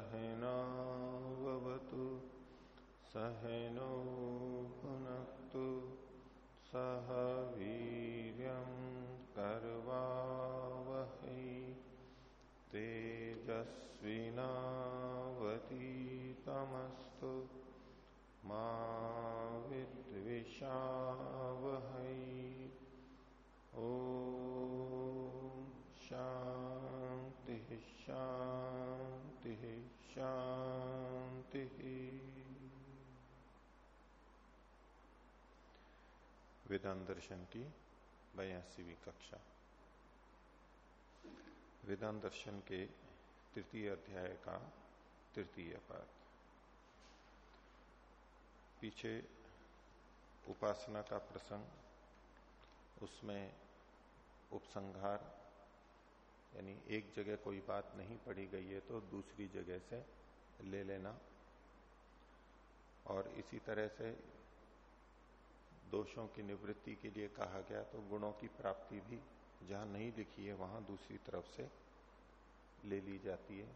सहनावतु सहनो वेदांत दर्शन की बयासीवी कक्षा। वेदांत दर्शन के तृतीय अध्याय का तृतीय पाठ। पीछे उपासना का प्रसंग, उसमें उपसंहार, यानी एक जगह कोई बात नहीं पढ़ी गई है तो दूसरी जगह से ले लेना। और इसी तरह से दोषों की निवृत्ति के लिए कहा गया तो गुणों की प्राप्ति भी जहाँ नहीं लिखी है, वहाँ दूसरी तरफ़ से ले ली जाती है।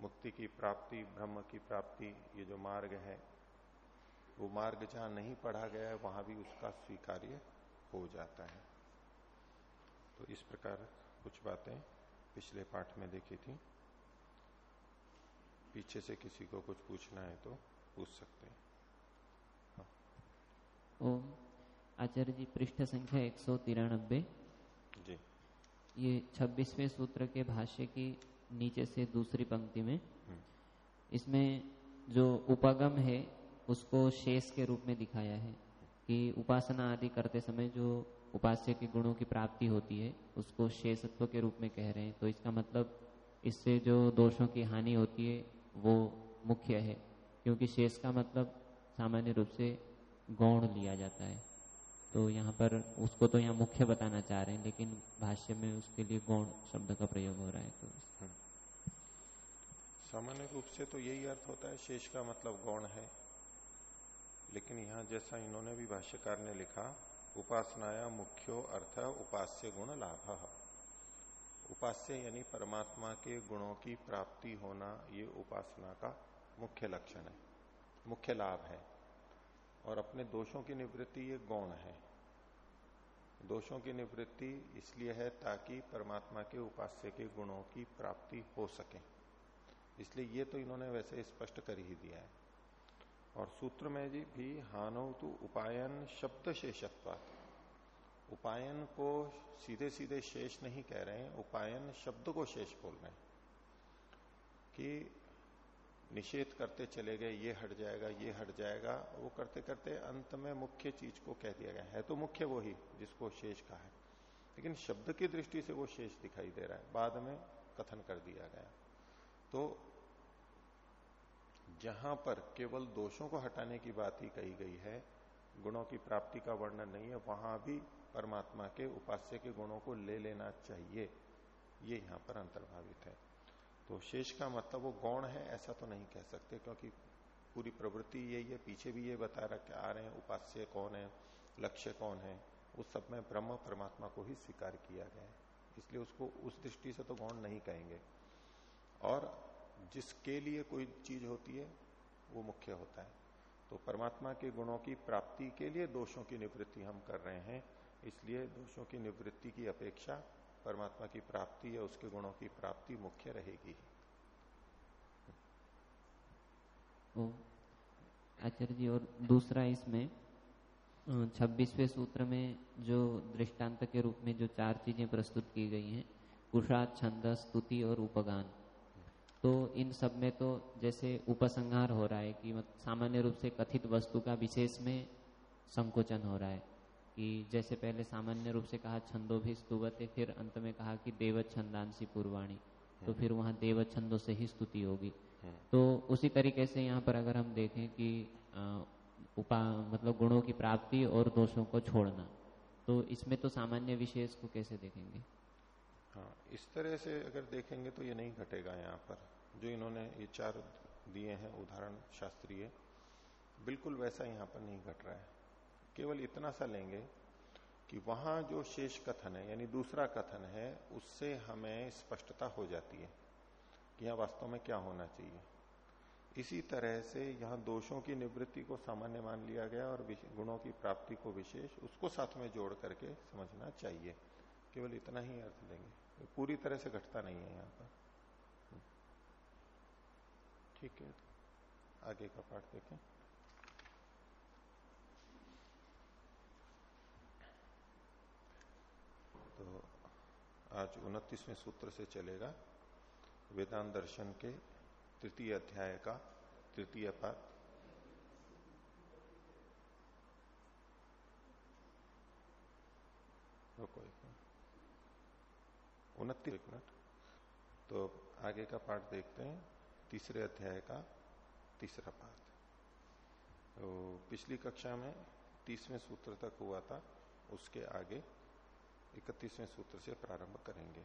मुक्ति की प्राप्ति, ब्रह्म की प्राप्ति, ये जो मार्ग है, वो मार्ग जहाँ नहीं पढ़ा गया है, वहाँ भी उसका स्वीकार्य हो जाता है। तो इस प्रकार कुछ बातें पिछले पाठ में देखी थी। पीछे से किसी को कुछ पूछना है तो पूछ सकते हैं। ओम आचार्य जी पृष्ठ संख्या एक सौ तिरानबे जी। ये छब्बीसवें सूत्र के भाष्य की नीचे से दूसरी पंक्ति में। इसमें जो उपागम है उसको शेष के रूप में दिखाया है कि उपासना आदि करते समय जो उपास्य के गुणों की प्राप्ति होती है उसको शेषत्व के रूप में कह रहे हैं। तो इसका मतलब इससे जो दोषों की हानि होती है वो मुख्य है। क्योंकि शेष का मतलब सामान्य रूप से गौण लिया जाता है। तो यहाँ पर उसको तो यहाँ मुख्य बताना चाह रहे हैं, लेकिन भाष्य में उसके लिए गौण शब्द का प्रयोग हो रहा है तो सामान्य रूप से तो यही अर्थ होता है, शेष का मतलब गौण है। लेकिन यहाँ जैसा इन्होंने भी भाष्यकार ने लिखा, उपासनाया मुख्यो अर्थ उपास्य गुण लाभ। उपास्य यानी परमात्मा के गुणों की प्राप्ति होना, ये उपासना का मुख्य लक्षण है, मुख्य लाभ है। और अपने दोषों की निवृत्ति ये गौण है। दोषों की निवृत्ति इसलिए है ताकि परमात्मा के उपास्य के गुणों की प्राप्ति हो सके। इसलिए ये तो इन्होंने वैसे स्पष्ट कर ही दिया है। और सूत्र में जी भी हानो तो उपायन शब्द शेषत्वात उपायन को सीधे सीधे शेष नहीं कह रहे हैं, उपायन शब्द को शेष बोल रहे हैं। कि निषेध करते चले गए, ये हट जाएगा, ये हट जाएगा, वो करते करते अंत में मुख्य चीज़ को कह दिया गया है। तो मुख्य वो ही जिसको शेष कहा है। लेकिन शब्द की दृष्टि से वो शेष दिखाई दे रहा है। बाद में कथन कर दिया गया। तो जहाँ पर केवल दोषों को हटाने की बात ही कही गई है, गुणों की प्राप्ति का वर्णन नहीं है, वहाँ भी परमात्मा के उपास्य के गुणों को ले लेना चाहिए। ये यहाँ पर अंतर्भावित है। तो शेष का मतलब वो गौण है, ऐसा तो नहीं कह सकते, क्योंकि पूरी प्रवृत्ति यही है, पीछे भी ये बता रखे आ रहे हैं, उपास्य कौन है, लक्ष्य कौन है उस सब में ब्रह्म परमात्मा को ही स्वीकार किया गया है। इसलिए उसको उस दृष्टि से तो गौण नहीं कहेंगे। और जिसके लिए कोई चीज़ होती है, वो मुख्य होता है। तो परमात्मा के गुणों की प्राप्ति के लिए दोषों की निवृत्ति हम कर रहे हैं, इसलिए दोषों की निवृत्ति की अपेक्षा परमात्मा की प्राप्ति या उसके गुणों की प्राप्ति मुख्य रहेगी। आचार्य जी, और दूसरा इसमें छब्बीसवें सूत्र में जो दृष्टांत के रूप में जो चार चीज़ें प्रस्तुत की गई हैं कुषा छंद, स्तुति और उपगान। तो इन सब में तो जैसे उपसंहार हो रहा है कि सामान्य रूप से कथित वस्तु का विशेष में संकोचन हो रहा है। कि जैसे पहले सामान्य रूप से कहा छंदो भी स्तुवते फिर अंत में कहा कि देव छंदांसी पूर्वाणी तो फिर वहाँ देव छंदों से ही स्तुति होगी। तो उसी तरीके से यहाँ पर अगर हम देखें कि उपा मतलब गुणों की प्राप्ति और दोषों को छोड़ना तो इसमें तो सामान्य विशेष को कैसे देखेंगे? हाँ इस तरह से अगर देखेंगे तो ये नहीं घटेगा यहाँ पर। जो इन्होंने ये चार दिए हैं उदाहरण शास्त्रीय बिल्कुल वैसा यहाँ पर नहीं घट रहा है। केवल इतना सा लेंगे कि वहाँ जो शेष कथन है, यानी दूसरा कथन है, उससे हमें स्पष्टता हो जाती है कि यहाँ वास्तव में क्या होना चाहिए। इसी तरह से यहाँ दोषों की निवृत्ति को सामान्य मान लिया गया और गुणों की प्राप्ति को विशेष, उसको साथ में जोड़ करके समझना चाहिए। केवल इतना ही अर्थ लेंगे पूरी तरह से घटता नहीं है यहाँ पर। ठीक है? आगे का पाठ देखें। आज उनतीसवें सूत्र से चलेगा, वेदांत दर्शन के तृतीय अध्याय का तृतीय पाठ। उनतीस, एक मिनट। तो आगे का पाठ देखते हैं, तीसरे अध्याय का तीसरा पाठ। तो पिछली कक्षा में तीसवें सूत्र तक हुआ था, उसके आगे इकतीसवें सूत्र से प्रारंभ करेंगे।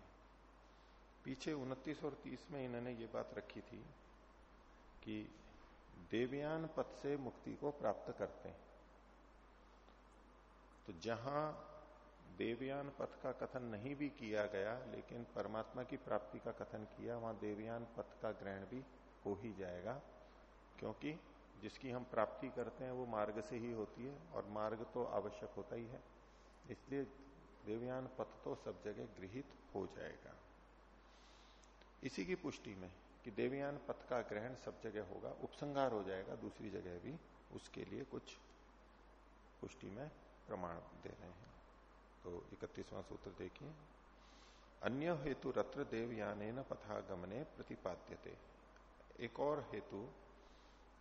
पीछे उनतीस और तीस में इन्होंने ये बात रखी थी कि देवयान पद से मुक्ति को प्राप्त करते हैं। तो जहाँ देवयान पथ का कथन नहीं भी किया गया, लेकिन परमात्मा की प्राप्ति का कथन किया, वहाँ देवयान पथ का ग्रहण भी हो ही जाएगा, क्योंकि जिसकी हम प्राप्ति करते हैं वो मार्ग से ही होती है, और मार्ग तो आवश्यक होता ही है। इसलिए देवयान पथ तो सब जगह गृहित हो जाएगा। इसी की पुष्टि में कि देवयान पथ का ग्रहण सब जगह होगा, उपसंहार हो जाएगा, दूसरी जगह भी उसके लिए कुछ पुष्टि में प्रमाण दे रहे हैं। तो इकतीसवां सूत्र देखिए। अन्य हेतु रत्र देवयान पथागमने प्रतिपाद्यते। एक और हेतु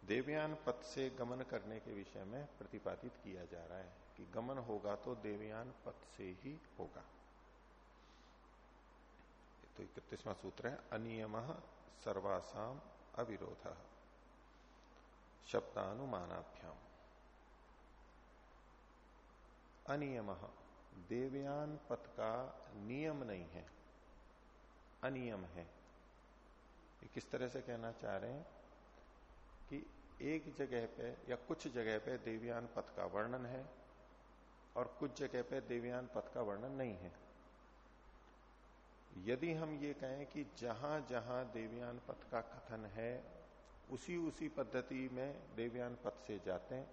देवयान पथ से गमन करने के विषय में प्रतिपादित किया जा रहा है कि गमन होगा तो देवयान पथ से ही होगा। तो इकतीसवां सूत्र है, अनियम सर्वासाम अविरोध। शब्दानुमानाभ्याम। अनियम, देवयान पथ का नियम नहीं है, अनियम है। ये किस तरह से कहना चाह रहे हैं? एक जगह पे या कुछ जगह पे देवयान पथ का वर्णन है और कुछ जगह पे देवयान पथ का वर्णन नहीं है। यदि हम ये कहें कि जहाँ जहाँ देवयान पथ का कथन है, उसी उसी पद्धति में देवयान पथ से जाते हैं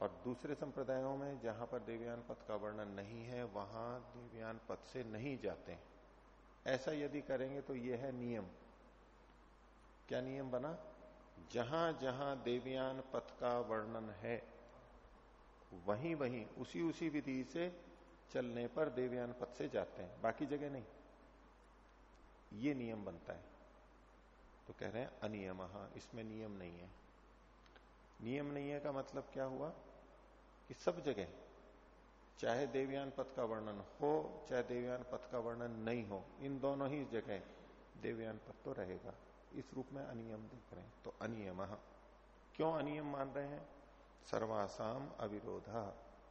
और दूसरे संप्रदायों में जहाँ पर देवयान पथ का वर्णन नहीं है, वहाँ देवयान पथ से नहीं जाते ऐसा यदि करेंगे तो यह है नियम। क्या नियम बना? जहाँ जहाँ देवयान पथ का वर्णन है, वहीं वहीं, उसी उसी विधि से चलने पर देवयान पथ से जाते हैं, बाकी जगह नहीं। ये नियम बनता है। तो कह रहे हैं, अनियम इसमें नियम नहीं है। नियम नहीं है का मतलब क्या हुआ? कि सब जगह, चाहे देवयान पथ का वर्णन हो, चाहे देवयान पथ का वर्णन नहीं हो, इन दोनों ही जगह देवयान पथ तो रहेगा। इस रूप में अनियम देख रहे हैं। तो अनियम, क्यों अनियम मान रहे हैं? सर्वासाम अविरोध,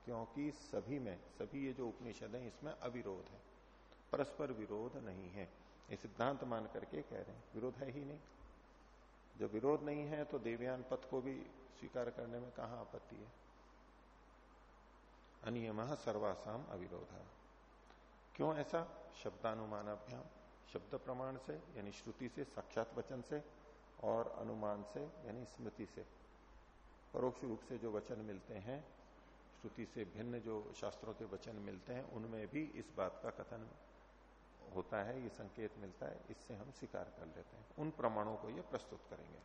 क्योंकि सभी में, सभी ये जो उपनिषद है, इसमें अविरोध है। परस्पर विरोध नहीं है। ये सिद्धांत मान करके कह रहे हैं, विरोध है ही नहीं। जब विरोध नहीं है तो देवयान पथ को भी स्वीकार करने में कहा आपत्ति है? अनियम सर्वासाम अविरोध। क्यों ऐसा? शब्दानुमान अभ्याम। शब्द प्रमाण से, यानी श्रुति से, साक्षात वचन से, और अनुमान से, यानी स्मृति से। परोक्ष रूप से जो वचन मिलते हैं, श्रुति से भिन्न जो शास्त्रों के वचन मिलते हैं, उनमें भी इस बात का कथन होता है, ये संकेत मिलता है, इससे हम स्वीकार कर लेते हैं। उन प्रमाणों को ये प्रस्तुत करेंगे।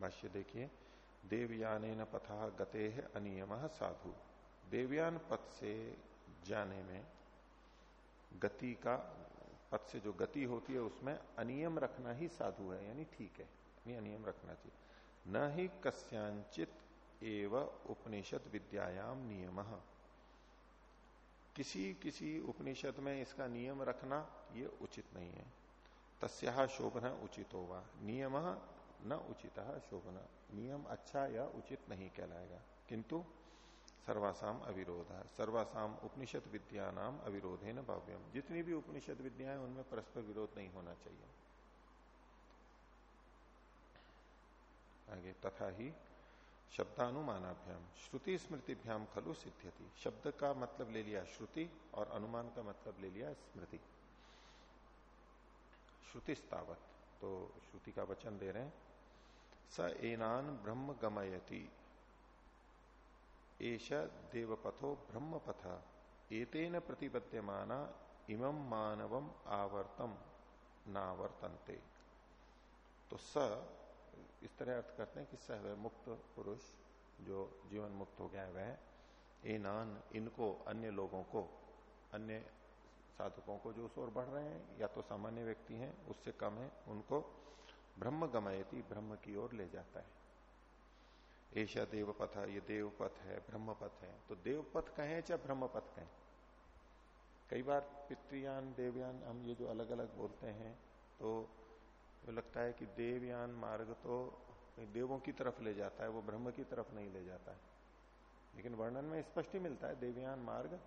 भाष्य देखिए देवयान न पथा गते है अनियम साधु। देवयान पथ से जाने में गति का पथ से जो गति होती है, उसमें अनियम रखना ही साधु है, यानी ठीक है। यानी अनियम रखना चाहिए। न ही कस्यांचित एव उपनिषद विद्यायाम नियम। किसी किसी उपनिषद में इसका नियम रखना, ये उचित नहीं है। तस्या शोभन उचित होगा नियम न उचित शोभन। नियम अच्छा या उचित नहीं कहलाएगा। किंतु सर्वासाम अविरोध। सर्वासाम उपनिषद विद्या नाम अविरोध न भाव्यम। जितनी भी उपनिषद विद्या है, उनमें परस्पर विरोध नहीं होना चाहिए। आगे, तथा ही शब्दानुमानाभ्याम। श्रुति स्मृतिभ्याम खलु सिद्ध्यति। शब्द का मतलब ले लिया श्रुति, और अनुमान का मतलब ले लिया स्मृति। श्रुति स्थावत तो श्रुति का वचन दे रहे हैं। स एनान ब्रह्म गमयति। एश देवपथो ब्रह्म पथ एतेन प्रतिपद्यमाना इमं मानवम आवर्तम, नावर्तनते। तो स, इस तरह अर्थ करते हैं कि स वह मुक्त पुरुष, जो जीवन मुक्त हो गया है वह। ए नान, इनको, अन्य लोगों को, अन्य साधकों को जो उस ओर बढ़ रहे हैं, या तो सामान्य व्यक्ति हैं, उससे कम है, उनको ब्रह्म गमयती, ब्रह्म की ओर ले जाता है। ऐसा देवपथ, ये देवपथ है ब्रह्म पथ है। तो देवपथ कहें चाहे ब्रह्म पथ कहें? कई बार पितृयान, देवयान, हम ये जो अलग अलग बोलते हैं तो तो लगता है कि देवयान मार्ग तो देवों की तरफ़ ले जाता है, वो ब्रह्म की तरफ़ नहीं ले जाता है। लेकिन वर्णन में स्पष्ट ही मिलता है, देवयान मार्ग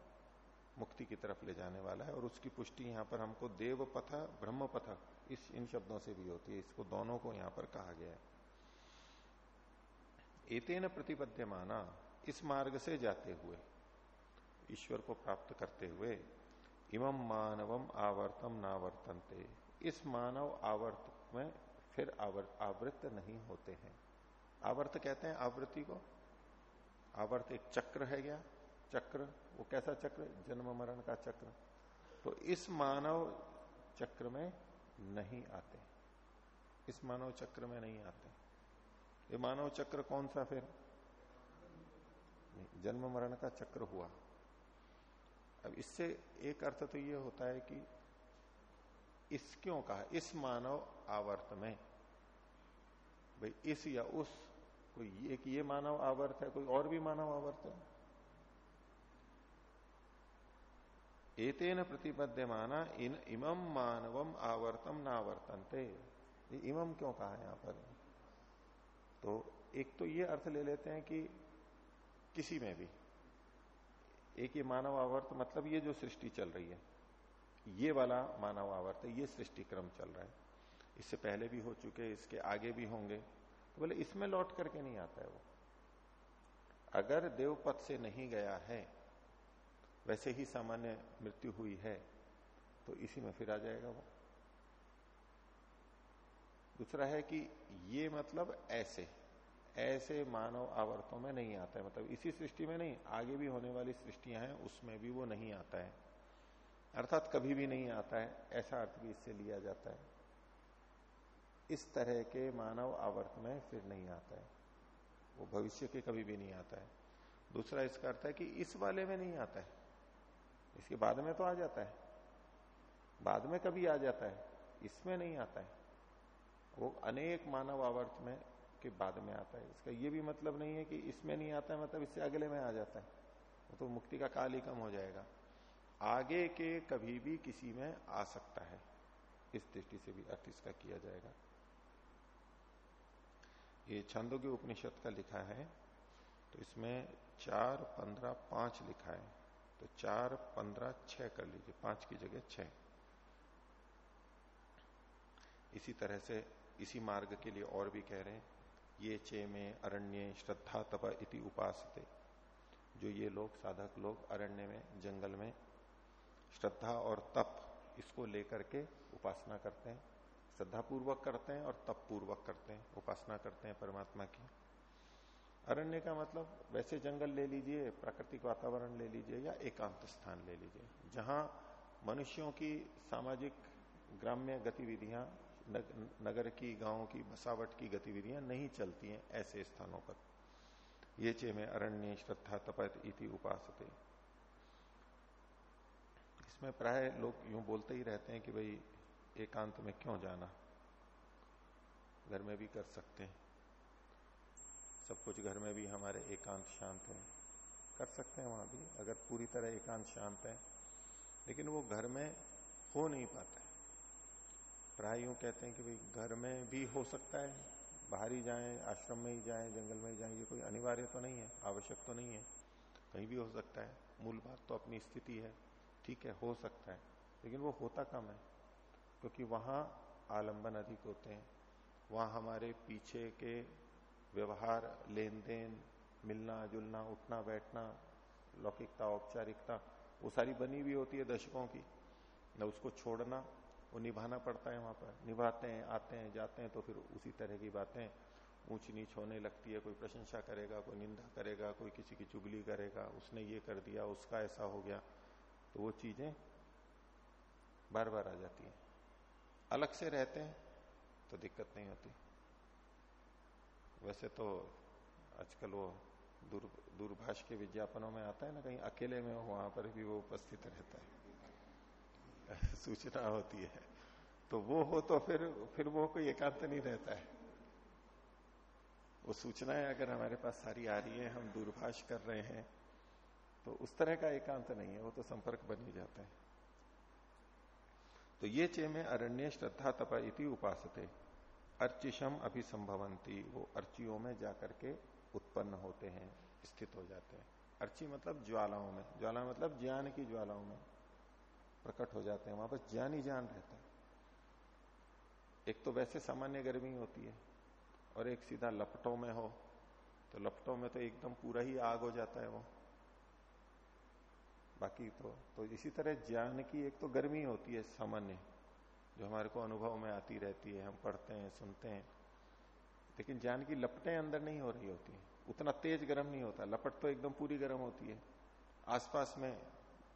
मुक्ति की तरफ़ ले जाने वाला है, और उसकी पुष्टि यहाँ पर हमको देव पथ ब्रह्म पथ इस इन शब्दों से भी होती है, इसको दोनों को यहाँ पर कहा गया है। एतेन प्रतिपद्य माना इस मार्ग से जाते हुए, ईश्वर को प्राप्त करते हुए इमम मानवम आवर्तम नावर्तनते। इस मानव आवर्त में फिर आवर्त आवृत्त नहीं होते हैं। आवर्त कहते हैं आवृत्ति को। आवर्त एक चक्र है क्या? चक्र, वो कैसा चक्र? जन्म मरण का चक्र। तो इस मानव चक्र में नहीं आते। इस मानव चक्र में नहीं आते। ये मानव चक्र कौन सा फिर? जन्म मरण का चक्र हुआ। अब इससे एक अर्थ तो ये होता है कि इस क्यों कहा? इस मानव आवर्त में। भाई, इस या उस, कोई एक ये मानव आवर्त है, कोई और भी मानव आवर्त है। एतेन प्रतिपद्य माना इन इमम मानवम आवर्तम नावर्तनते। इमम क्यों कहा यहाँ पर? तो एक तो ये अर्थ ले लेते हैं कि किसी में भी। एक ये मानव आवर्त मतलब ये जो सृष्टि चल रही है, ये वाला मानव आवर्त ये सृष्टि क्रम चल रहा है। इससे पहले भी हो चुके इसके आगे भी होंगे। तो बोले, इसमें लौट करके नहीं आता है वो। अगर देवपथ से नहीं गया है, वैसे ही सामान्य मृत्यु हुई है तो इसी में फिर आ जाएगा वो। दूसरा है कि ये मतलब ऐसे ऐसे मानव आवर्तों में नहीं आता है। मतलब इसी सृष्टि में नहीं, आगे भी होने वाली सृष्टियाँ हैं, उसमें भी वो नहीं आता है। अर्थात कभी भी नहीं आता है, ऐसा अर्थ भी इससे लिया जाता है। इस तरह के मानव आवर्त में फिर नहीं आता है। वो भविष्य के कभी भी नहीं आता है। दूसरा इसका अर्थ है कि इस वाले में नहीं आता है। इसके बाद में तो आ जाता है। बाद में कभी आ जाता है। इसमें नहीं आता है। वो अनेक मानव आवर्त में के बाद में आता है। इसका ये भी मतलब नहीं है कि इसमें नहीं आता है मतलब इससे अगले में आ जाता है। वो तो मुक्ति का काल ही कम हो जाएगा। आगे के कभी भी किसी में आ सकता है। इस दृष्टि से भी अर्थ इसका किया जाएगा। ये छंदों के उपनिषद का लिखा है। तो इसमें चार, पंद्रह, पाँच लिखा है। तो चार, पंद्रह, छह कर लीजिए। पाँच की जगह छह। इसी तरह से इसी मार्ग के लिए और भी कह रहे हैं, ये चे में अरण्य श्रद्धा तप इति उपास जो ये लोग, साधक लोग, अरण्य में, जंगल में श्रद्धा और तप, इसको लेकर के उपासना करते हैं। श्रद्धा पूर्वक करते हैं और तप पूर्वक करते हैं, उपासना करते हैं परमात्मा की। अरण्य का मतलब वैसे जंगल ले लीजिए, प्राकृतिक वातावरण ले लीजिए या एकांत स्थान ले लीजिए। जहाँ मनुष्यों की सामाजिक, ग्राम्य गतिविधियाँ नगर की, गाँव की, बसावट की गतिविधियाँ नहीं चलती हैं ऐसे स्थानों पर। ये चे में अरण्य श्रद्धा तपत इति उपासते। इसमें प्राय लोग यूँ बोलते ही रहते हैं कि भाई, एकांत में क्यों जाना? घर में भी कर सकते हैं। सब कुछ घर में भी हमारे एकांत शांत है। कर सकते हैं वहाँ भी, अगर पूरी तरह एकांत शांत है। लेकिन वो घर में हो नहीं पाता प्राय यूँ कहते हैं कि भाई घर में भी हो सकता है, बाहर ही जाए, आश्रम में ही जाए, जंगल में ही जाए, ये कोई अनिवार्य तो नहीं है, आवश्यक तो नहीं है, कहीं भी हो सकता है, मूल बात तो अपनी स्थिति है, ठीक है, हो सकता है, लेकिन वो होता कम है, क्योंकि वहाँ आलंबन अधिक होते हैं, वहाँ हमारे पीछे के व्यवहार लेन देन मिलना, जुलना, उठना, बैठना, लौकिकता, औपचारिकता, वो सारी बनी हुई होती है दशकों की, न उसको छोड़ना वो निभाना पड़ता है वहाँ पर। निभाते हैं, आते हैं, जाते हैं तो फिर उसी तरह की बातें। ऊंच नीच होने लगती है, कोई प्रशंसा करेगा, कोई निंदा करेगा, कोई किसी की चुगली करेगा, उसने ये कर दिया, उसका ऐसा हो गया। तो वो चीज़ें बार बार आ जाती हैं। अलग से रहते हैं तो दिक्कत नहीं होती। वैसे तो आजकल वो दूर, दूरभाष के विज्ञापनों में आता है ना, कहीं अकेले में हो, वहाँ पर भी वो उपस्थित रहता है। सूचना होती है। तो वो हो तो फिर फिर वो कोई एकांत नहीं रहता है। वो सूचनाएँ अगर हमारे पास सारी आ रही है, हम दूरभाष कर रहे हैं तो उस तरह का एकांत नहीं है, वो तो संपर्क बन ही जाता है। तो ये चे में अरण्य श्रद्धा तपा इति उपासते। अर्चिशम अभिसंभवंती वो अर्चियों में जाकर के उत्पन्न होते हैं, स्थित हो जाते हैं। अर्ची मतलब ज्वालाओं में। ज्वाला मतलब ज्ञान की ज्वालाओं में। प्रकट हो जाते हैं, वहाँ पर ज्ञान ही ज्ञान रहता है। एक तो वैसे सामान्य गर्मी होती है, और एक सीधा लपटों में हो तो लपटों में तो एकदम पूरा ही आग हो जाता है वो। बाकी तो तो इसी तरह ज्ञान की एक तो गर्मी होती है सामान्य, जो हमारे को अनुभव में आती रहती है, हम पढ़ते हैं, सुनते हैं। लेकिन ज्ञान की लपटें अंदर नहीं हो रही होती उतना तेज गर्म नहीं होता, लपट तो एकदम पूरी गर्म होती है। आसपास में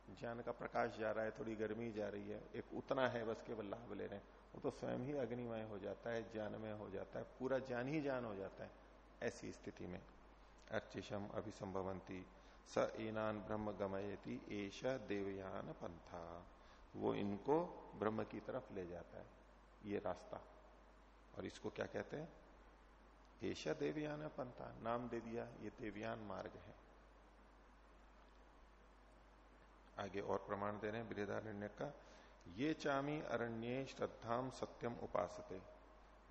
ज्ञान का प्रकाश जा रहा है, थोड़ी गर्मी जा रही है, एक उतना है बस केवल लाभ ले रहे हैं। वो तो स्वयं ही अग्निमय हो जाता है, ज्ञानमय हो जाता है, पूरा ज्ञान ही ज्ञान हो जाता है, ऐसी स्थिति में। अर्चिशम अभिसंभवंती स एनान ब्रह्म गमयती एश देवयान पंथा। वो इनको ब्रह्म की तरफ़ ले जाता है, ये रास्ता। और इसको क्या कहते हैं? ऐशा देवयान पंथा, नाम दे दिया, ये देवयान मार्ग है। आगे और प्रमाण दे रहे हैं बृहदारण्य का। ये चामी अरण्य श्रद्धाम सत्यम उपासते।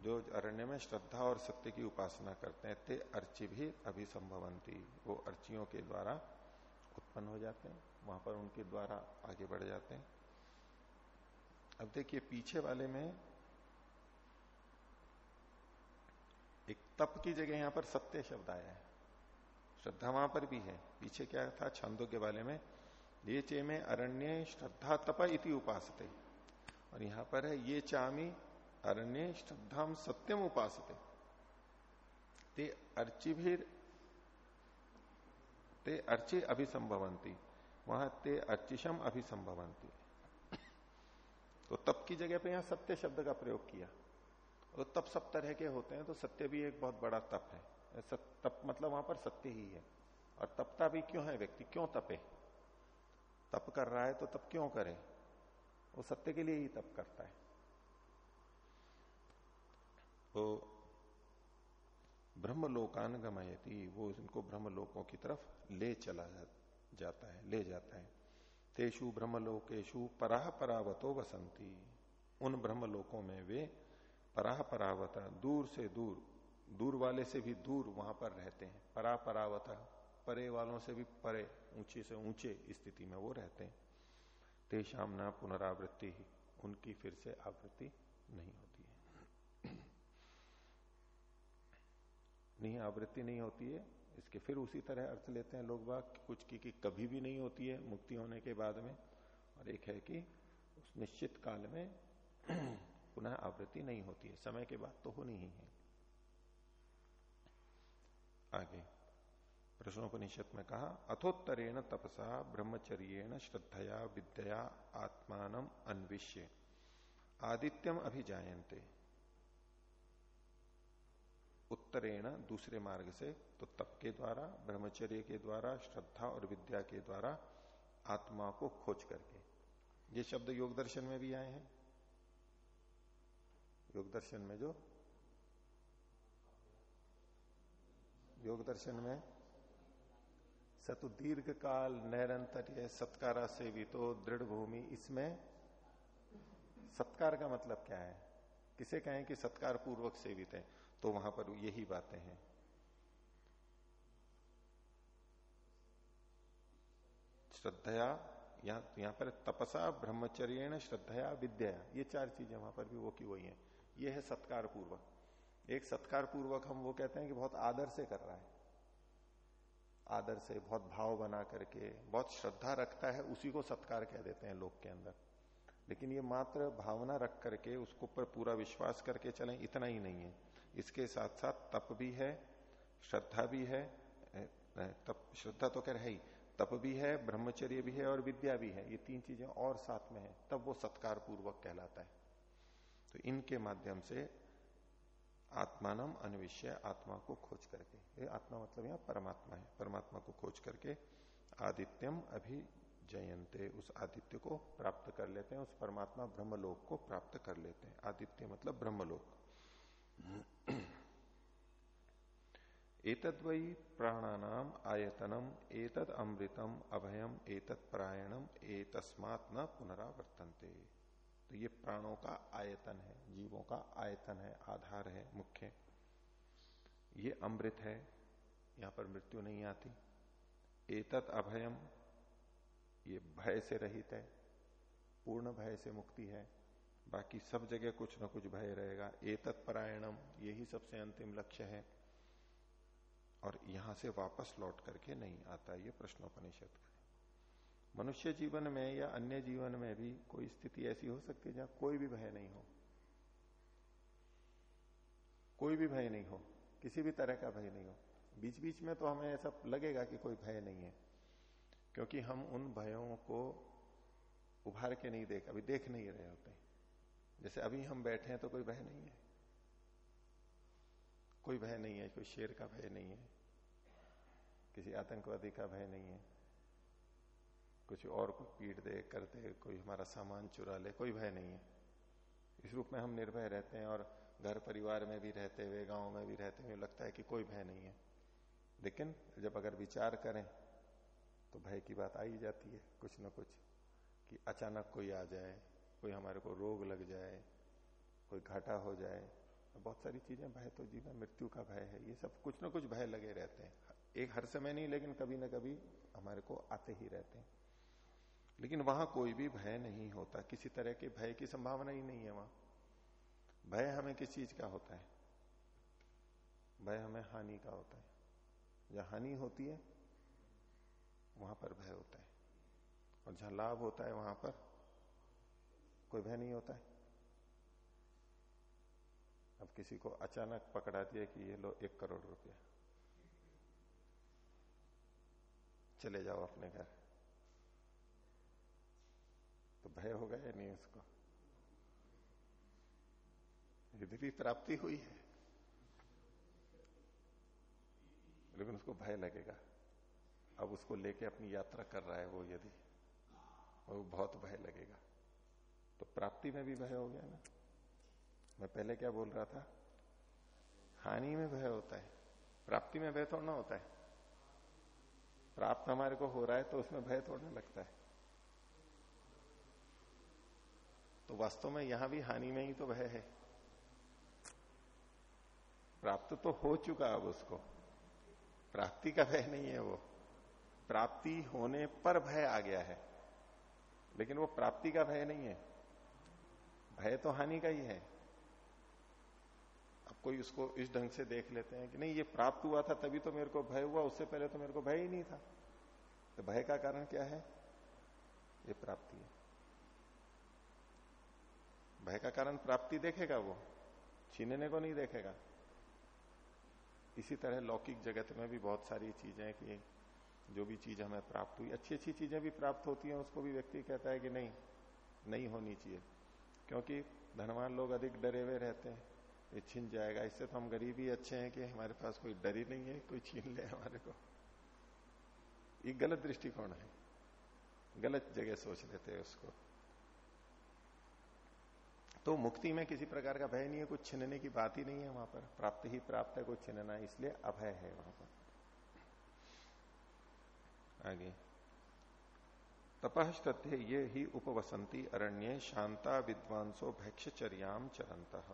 जो अरण्य में श्रद्धा और सत्य की उपासना करते हैं, ते अर्ची भी अभिसंभवंती। वो अर्चियों के द्वारा उत्पन्न हो जाते हैं, वहाँ पर उनके द्वारा आगे बढ़ जाते हैं। अब देखिए, पीछे वाले में एक तप की जगह यहाँ पर सत्य शब्द आया है। श्रद्धा वहाँ पर भी है। पीछे क्या था? छंदों के बारे में ये चे में अरण्य श्रद्धा तप इति उपासते। और यहाँ पर है, ये चामी अरण्य श्रद्धा सत्यम उपासते। ते ते अर्चि अभिसंभवंती वहाँ ते अर्चिशम अभिसंभवंती तो तप की जगह पे यहाँ सत्य शब्द का प्रयोग किया। और तप सब तरह के होते हैं तो सत्य भी एक बहुत बड़ा तप है। तप मतलब वहाँ पर सत्य ही है। और तपता भी क्यों है व्यक्ति? क्यों तपे? तप कर रहा है तो तप क्यों करे? वो सत्य के लिए ही तप करता है। तो ब्रह्मलोकान गमयती वो इनको ब्रह्मलोकों की तरफ़ ले चला जाता है, ले जाता है। तेषु ब्रह्मलोकेशु पराह परावतो वसंती। उन ब्रह्मलोकों में वे पराह परावता दूर से दूर दूर वाले से भी दूर वहाँ पर रहते हैं। परा परावता परे वालों से भी परे ऊँचे से ऊँचे स्थिति में वो रहते हैं। तेषाम न पुनरावृत्ति ही उनकी फिर से आवृत्ति नहीं होती है। नहीं आवृत्ति नहीं होती है इसके फिर उसी तरह अर्थ लेते हैं लोग बाग कुछ की, की कभी भी नहीं होती है मुक्ति होने के बाद में। और एक है कि उस निश्चित काल में पुनः आवृत्ति नहीं होती है समय के बाद तो होनी ही है। आगे। प्रश्नोपनिषद में कहा, अथोत्तरेण तपसा, ब्रह्मचर्येण श्रद्धया, विद्या, आत्मान अन्विष्य। आदित्यम अभिजायन्ते। उत्तरेण दूसरे मार्ग से तो तप के द्वारा, ब्रह्मचर्य के द्वारा, श्रद्धा और विद्या के द्वारा, आत्मा को खोज करके। ये शब्द योग दर्शन में भी आए हैं। योग दर्शन में जो? योग दर्शन में सतु दीर्घ काल नैरंतर सत्कारा सेवितो दृढ़ भूमि इसमें। सत्कार का मतलब क्या है? किसे कहें कि सत्कार पूर्वक सेवित है? तो वहाँ पर यही बातें हैं। श्रद्धया, यहाँ यहाँ पर तपसा ब्रह्मचर्य श्रद्धया, विद्या। ये चार चीज़ें वहाँ पर भी वो की वही है। ये है सत्कार पूर्वक। एक सत्कार पूर्वक हम वो कहते हैं कि बहुत आदर से कर रहा है। आदर से, बहुत भाव बना करके, बहुत श्रद्धा रखता है, उसी को सत्कार कह देते हैं लोग के अंदर। लेकिन ये मात्र भावना रख करके, उसको पर पूरा विश्वास करके चले, इतना ही नहीं है। इसके साथ साथ तप भी है, श्रद्धा भी है तप, श्रद्धा तो कह रहे ही, तप भी है, ब्रह्मचर्य भी है और विद्या भी है, ये तीन चीज़ें और साथ में है, तब वो सत्कार पूर्वक कहलाता है। तो इनके माध्यम से आत्मानम अनविषय आत्मा को खोज करके। ये आत्मा मतलब यहाँ परमात्मा है। परमात्मा को खोज करके आदित्यम अभी जयंते उस आदित्य को प्राप्त कर लेते हैं, उस परमात्मा ब्रह्मलोक को प्राप्त कर लेते हैं। आदित्य मतलब ब्रह्मलोक। एतद वही प्राणानाम आयतनम, एतद अमृतम अभयम एतत् प्रायणम, एतस्मात न पुनरावर्तनते। तो ये प्राणों का आयतन है, जीवों का आयतन है, आधार है, मुख्य। ये अमृत है, यहाँ पर मृत्यु नहीं आती। एतत अभयम, ये भय से रहित है, पूर्ण भय से मुक्ति है। बाकी सब जगह कुछ ना कुछ भय रहेगा। एतत् परायणम, यही सबसे अंतिम लक्ष्य है। और यहाँ से वापस लौट करके नहीं आता, ये प्रश्नोपनिषद का मनुष्य जीवन में या अन्य जीवन में भी कोई स्थिति ऐसी हो सकती है जहाँ कोई भी भय नहीं हो। कोई भी भय नहीं हो, किसी भी तरह का भय नहीं हो। बीच बीच में तो हमें ऐसा लगेगा कि कोई भय नहीं है, क्योंकि हम उन भयों को उभार के नहीं देख, अभी देख नहीं रहे होते। जैसे अभी हम बैठे हैं तो कोई भय नहीं है। कोई भय नहीं है, कोई शेर का भय नहीं है, किसी आतंकवादी का भय नहीं है। कुछ और को पीट दे, कर दे, कोई हमारा सामान चुरा ले, कोई भय नहीं है। इस रूप में हम निर्भय रहते हैं और घर परिवार में भी रहते हुए, गाँव में भी रहते हुए लगता है कि कोई भय नहीं है। लेकिन जब अगर विचार करें तो भय की बात आ ही जाती है, कुछ ना कुछ, कि अचानक कोई आ जाए, कोई हमारे को रोग लग जाए, कोई घाटा हो जाए बहुत सारी चीज़ें, भय तो जीवन, मृत्यु का भय है, ये सब कुछ ना कुछ भय लगे रहते हैं। एक हर समय नहीं, लेकिन कभी ना कभी हमारे को आते ही रहते हैं। लेकिन वहाँ कोई भी भय नहीं होता, किसी तरह के भय की संभावना ही नहीं है वहाँ। भय हमें किस चीज़ का होता है? भय हमें हानि का होता है। जहाँ हानि होती है, वहाँ पर भय होता है। और जहाँ लाभ होता है, वहाँ पर कोई भय नहीं होता है। अब किसी को अचानक पकड़ा दिया कि ये लो एक करोड़ रुपया। चले जाओ अपने घर तो भय होगा या नहीं उसको। यदि भी प्राप्ति हुई है। लेकिन उसको भय लगेगा। अब उसको लेके अपनी यात्रा कर रहा है वो यदि, वो बहुत भय लगेगा। तो प्राप्ति में भी भय हो गया ना। मैं पहले क्या बोल रहा था? हानि में भय होता है। प्राप्ति में भय थोड़ा होता है। प्राप्त हमारे को हो रहा है तो उसमें भय थोड़ा लगता है। तो वास्तव में यहाँ भी हानि में ही तो भय है। प्राप्त तो हो चुका अब उसको। प्राप्ति का भय नहीं है वो। प्राप्ति होने पर भय आ गया है। लेकिन वो प्राप्ति का भय नहीं है। भय तो हानि का ही है। अब कोई उसको इस ढंग से देख लेते हैं कि नहीं, ये प्राप्त हुआ था तभी तो मेरे को भय हुआ, उससे पहले तो मेरे को भय ही नहीं था। तो भय का कारण क्या है? ये प्राप्ति है। भय का कारण प्राप्ति देखेगा वो। छीनने को नहीं देखेगा। इसी तरह लौकिक जगत में भी बहुत सारी चीज़ें कि जो भी चीज़ हमें प्राप्त हुई अच्छी अच्छी चीज़ें भी प्राप्त होती हैं, उसको भी व्यक्ति कहता है कि नहीं नहीं होनी चाहिए। क्योंकि धनवान लोग अधिक डरे हुए रहते हैं। ये छीन जाएगा। इससे तो हम गरीब ही अच्छे हैं कि हमारे पास कोई डर ही नहीं है, कोई छीन ले हमारे को। ये गलत दृष्टिकोण है। गलत जगह सोच लेते हैं उसको। तो मुक्ति में किसी प्रकार का भय नहीं है, कुछ छिनने की बात ही नहीं है वहाँ पर। प्राप्त ही प्राप्त है, कुछ छिनना, इसलिए अभय है वहाँ पर। आगे। तपस्तथ्य ये ही उपवसंती अरण्य शांता विद्वांसो भैक्षचर्याम चरंत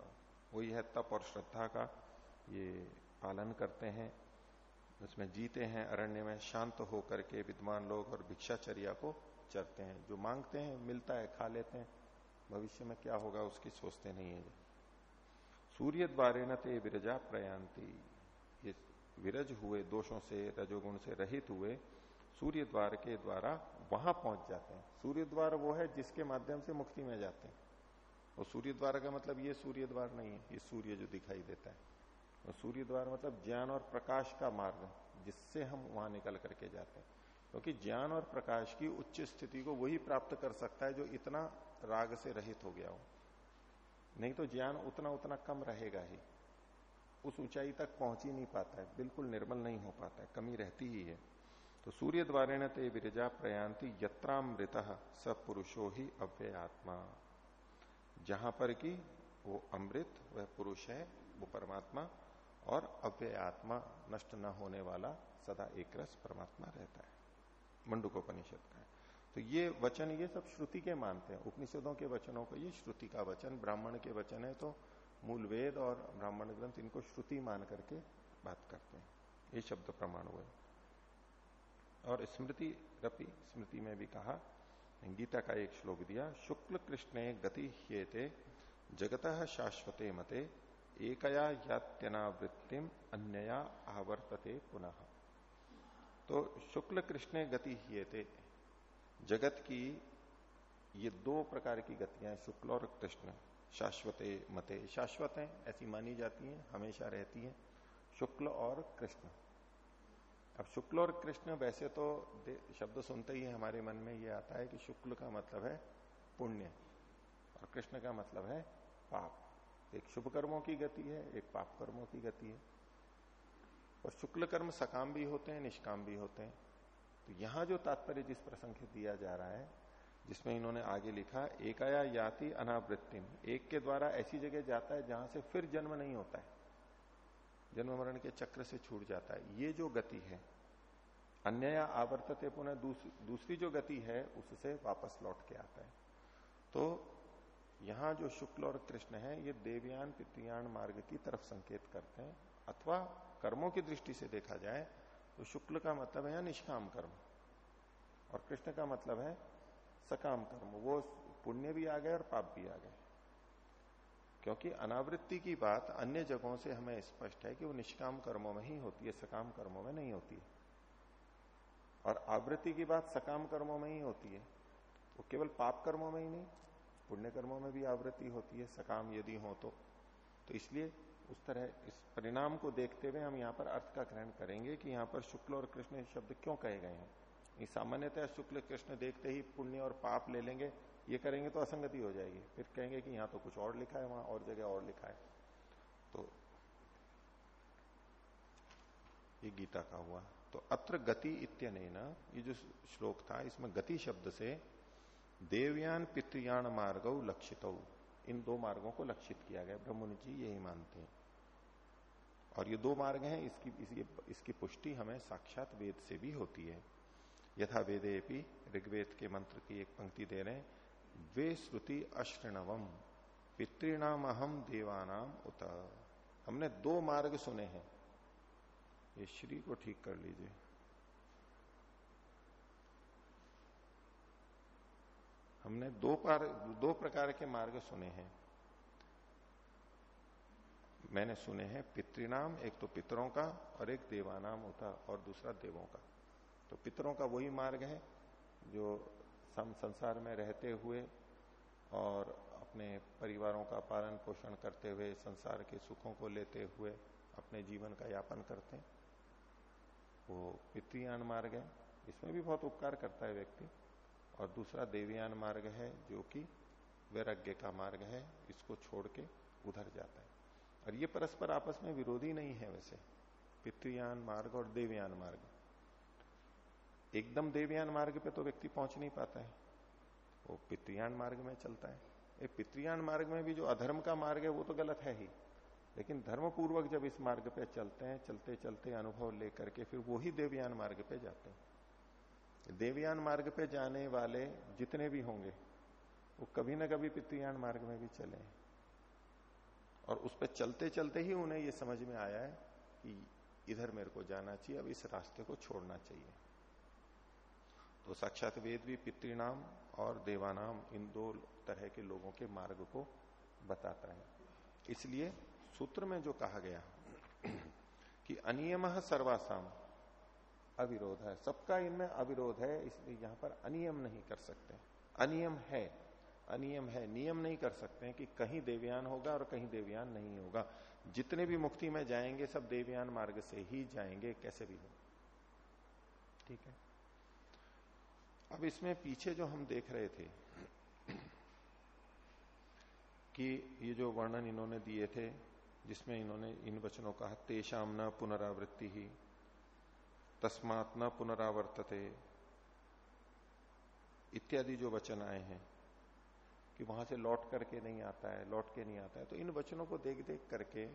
वही है तप और श्रद्धा का ये पालन करते हैं। उसमें जीते हैं अरण्य में, शांत होकर के विद्वान लोग और भिक्षाचर्या को चरते हैं। जो मांगते हैं, मिलता है, खा लेते हैं। भविष्य में क्या होगा उसकी सोचते नहीं है सूर्य द्वारे न ते विरजा प्रयांति ये विरज हुए, दोषों से, रजोगुण से रहित हुए, सूर्य द्वार के द्वारा वहाँ पहुँच जाते हैं। सूर्य द्वार वो है जिसके माध्यम से मुक्ति में जाते हैं। और सूर्य द्वार का मतलब ये सूर्य द्वार नहीं है, ये सूर्य जो दिखाई देता है। और सूर्य द्वार मतलब ज्ञान और प्रकाश का मार्ग, जिससे हम वहाँ निकल करके जाते हैं। क्योंकि ज्ञान और प्रकाश की उच्च स्थिति को वही प्राप्त कर सकता है जो इतना राग से रहित हो गया हो। नहीं तो ज्ञान उतना उतना कम रहेगा ही। उस ऊंचाई तक पहुँच ही नहीं पाता है, बिल्कुल निर्मल नहीं हो पाता है, कमी रहती ही है। तो सूर्य द्वारे ते विरजा प्रयांति यत्रामृत स पुरुषो ही अव्यय आत्मा जहाँ पर कि वो अमृत, वह पुरुष है, वो परमात्मा, और अव्यय आत्मा नष्ट न होने वाला सदा एक रस परमात्मा रहता है। मंडुकोपनिषद का तो ये वचन, ये सब श्रुति के मानते हैं। उपनिषदों के वचनों को, ये श्रुति का वचन, ब्राह्मण के वचन है तो मूल वेद और ब्राह्मण ग्रंथ इनको श्रुति मान करके बात करते हैं। ये शब्द प्रमाण हुए। और स्मृति, रपी स्मृति में भी कहा, गीता का एक श्लोक दिया, शुक्ल कृष्ण गति हेते जगत शाश्वते मते, एकया यात्यनावृत्तिम अन्यया आवर्तते पुनः। तो शुक्ल कृष्ण गति हेते जगत की ये दो प्रकार की गतियाँ शुक्ल और कृष्ण। शाश्वते, मते। शाश्वत हैं ऐसी मानी जाती हैं, हमेशा रहती हैं, शुक्ल और कृष्ण। अब शुक्ल और कृष्ण वैसे तो शब्द सुनते ही हमारे मन में ये आता है कि शुक्ल का मतलब है पुण्य और कृष्ण का मतलब है पाप। एक शुभ कर्मों की गति है, एक पाप कर्मों की गति है। और शुक्ल कर्म सकाम भी होते हैं, निष्काम भी होते हैं। तो यहाँ जो तात्पर्य जिस प्रसंग से दिया जा रहा है जिसमें इन्होंने आगे लिखा एकाया याति अनावृत्तिम। एक के द्वारा ऐसी जगह जाता है जहाँ से फिर जन्म नहीं होता है। जन्म मरण के चक्र से छूट जाता है। ये जो गति है अन्य आवर्तते पुनः दूस, दूसरी जो गति है उससे वापस लौट के आता है। तो यहाँ जो शुक्ल और कृष्ण है ये देवयान पितृयान मार्ग की तरफ़ संकेत करते हैं अथवा कर्मों की दृष्टि से देखा जाए तो शुक्ल का मतलब है निष्काम कर्म। और कृष्ण का मतलब है सकाम कर्म। वो पुण्य भी आ गए और पाप भी आ गए। क्योंकि अनावृत्ति की बात अन्य जगहों से हमें स्पष्ट है कि वो निष्काम कर्मों में ही होती है, सकाम कर्मों में नहीं होती है। और आवृत्ति की बात सकाम कर्मों में ही होती है। वो केवल पाप कर्मों में ही नहीं, पुण्य कर्मों में भी आवृत्ति होती है, सकाम यदि हो तो। तो इसलिए उस तरह इस परिणाम को देखते हुए हम यहाँ पर अर्थ का ग्रहण करेंगे कि यहाँ पर शुक्ल और कृष्ण शब्द क्यों कहे गए हैं। सामान्यतः शुक्ल, कृष्ण देखते ही पुण्य और पाप ले लेंगे, ये करेंगे तो असंगति हो जाएगी। फिर कहेंगे कि यहाँ तो कुछ और लिखा है, वहाँ और जगह और लिखा है। तो ये गीता का हुआ। तो अत्र गति इत्यन ये जो श्लोक था, इसमें गति शब्द से देवयान पितृयान मार्ग लक्षित। इन दो मार्गों को लक्षित किया गया। ब्रह्मणि जी यही मानते हैं। और ये दो मार्ग हैं इसकी इस, इसकी पुष्टि हमें साक्षात वेद से भी होती है। यथा वेदे भी ऋग्वेद के मंत्र की एक पंक्ति दे रहे वे श्रुति अश्रणवम पितृणाम अहम देवानाम उत। हमने दो मार्ग सुने हैं। ये श्री को ठीक कर लीजिए। हमने दो पार, दो प्रकार के मार्ग सुने हैं। मैंने सुने हैं पितृनाम, एक तो पितरों का और एक देवानाम होता और दूसरा देवों का। तो पितरों का वही मार्ग है जो सम, संसार में रहते हुए और अपने परिवारों का पालन पोषण करते हुए, संसार के सुखों को लेते हुए अपने जीवन का यापन करते हैं। वो पितृयान मार्ग है। इसमें भी बहुत उपकार करता है व्यक्ति। और दूसरा देवयान मार्ग है जो कि वैराग्य का मार्ग है, इसको छोड़ के उधर जाता है। और ये परस्पर आपस में विरोधी नहीं है वैसे। पितृयान मार्ग और देवयान मार्ग। एकदम देवयान मार्ग पे तो व्यक्ति पहुँच नहीं पाता है। वो पितृयान मार्ग में चलता है। ये पितृयान मार्ग में भी जो अधर्म का मार्ग है, वो तो गलत है ही। लेकिन धर्म पूर्वक जब इस मार्ग पे चलते हैं चलते चलते अनुभव लेकर के फिर वही देवयान मार्ग पे जाते हैं। देवयान मार्ग पे जाने वाले जितने भी होंगे, वो कभी ना कभी पितृयान मार्ग में भी चले और उस पर चलते चलते ही उन्हें ये समझ में आया है कि इधर मेरे को जाना चाहिए, अब इस रास्ते को छोड़ना चाहिए। तो साक्षात वेद भी पितृणाम और देवानाम, इन दो तरह के लोगों के मार्ग को बताता है। इसलिए सूत्र में जो कहा गया कि अनियम सर्वासाम अविरोध है। सबका इनमें अविरोध है, इसलिए यहाँ पर अनियम नहीं कर सकते। अनियम है अनियम है, नियम नहीं कर सकते कि कहीं देवयान होगा और कहीं देवयान नहीं होगा। जितने भी मुक्ति में जाएँगे, सब देवयान मार्ग से ही जाएँगे, कैसे भी हो। ठीक है? अब इसमें पीछे जो हम देख रहे थे कि ये जो वर्णन इन्होंने दिए थे, जिसमें इन्होंने इन वचनों का तेषाम न पुनरावृत्ति ही तस्मात न पुनरावर्तते। इत्यादि जो वचन आए हैं, कि वहाँ से लौट करके नहीं आता है, लौट के नहीं आता है तो इन वचनों को देख देख करके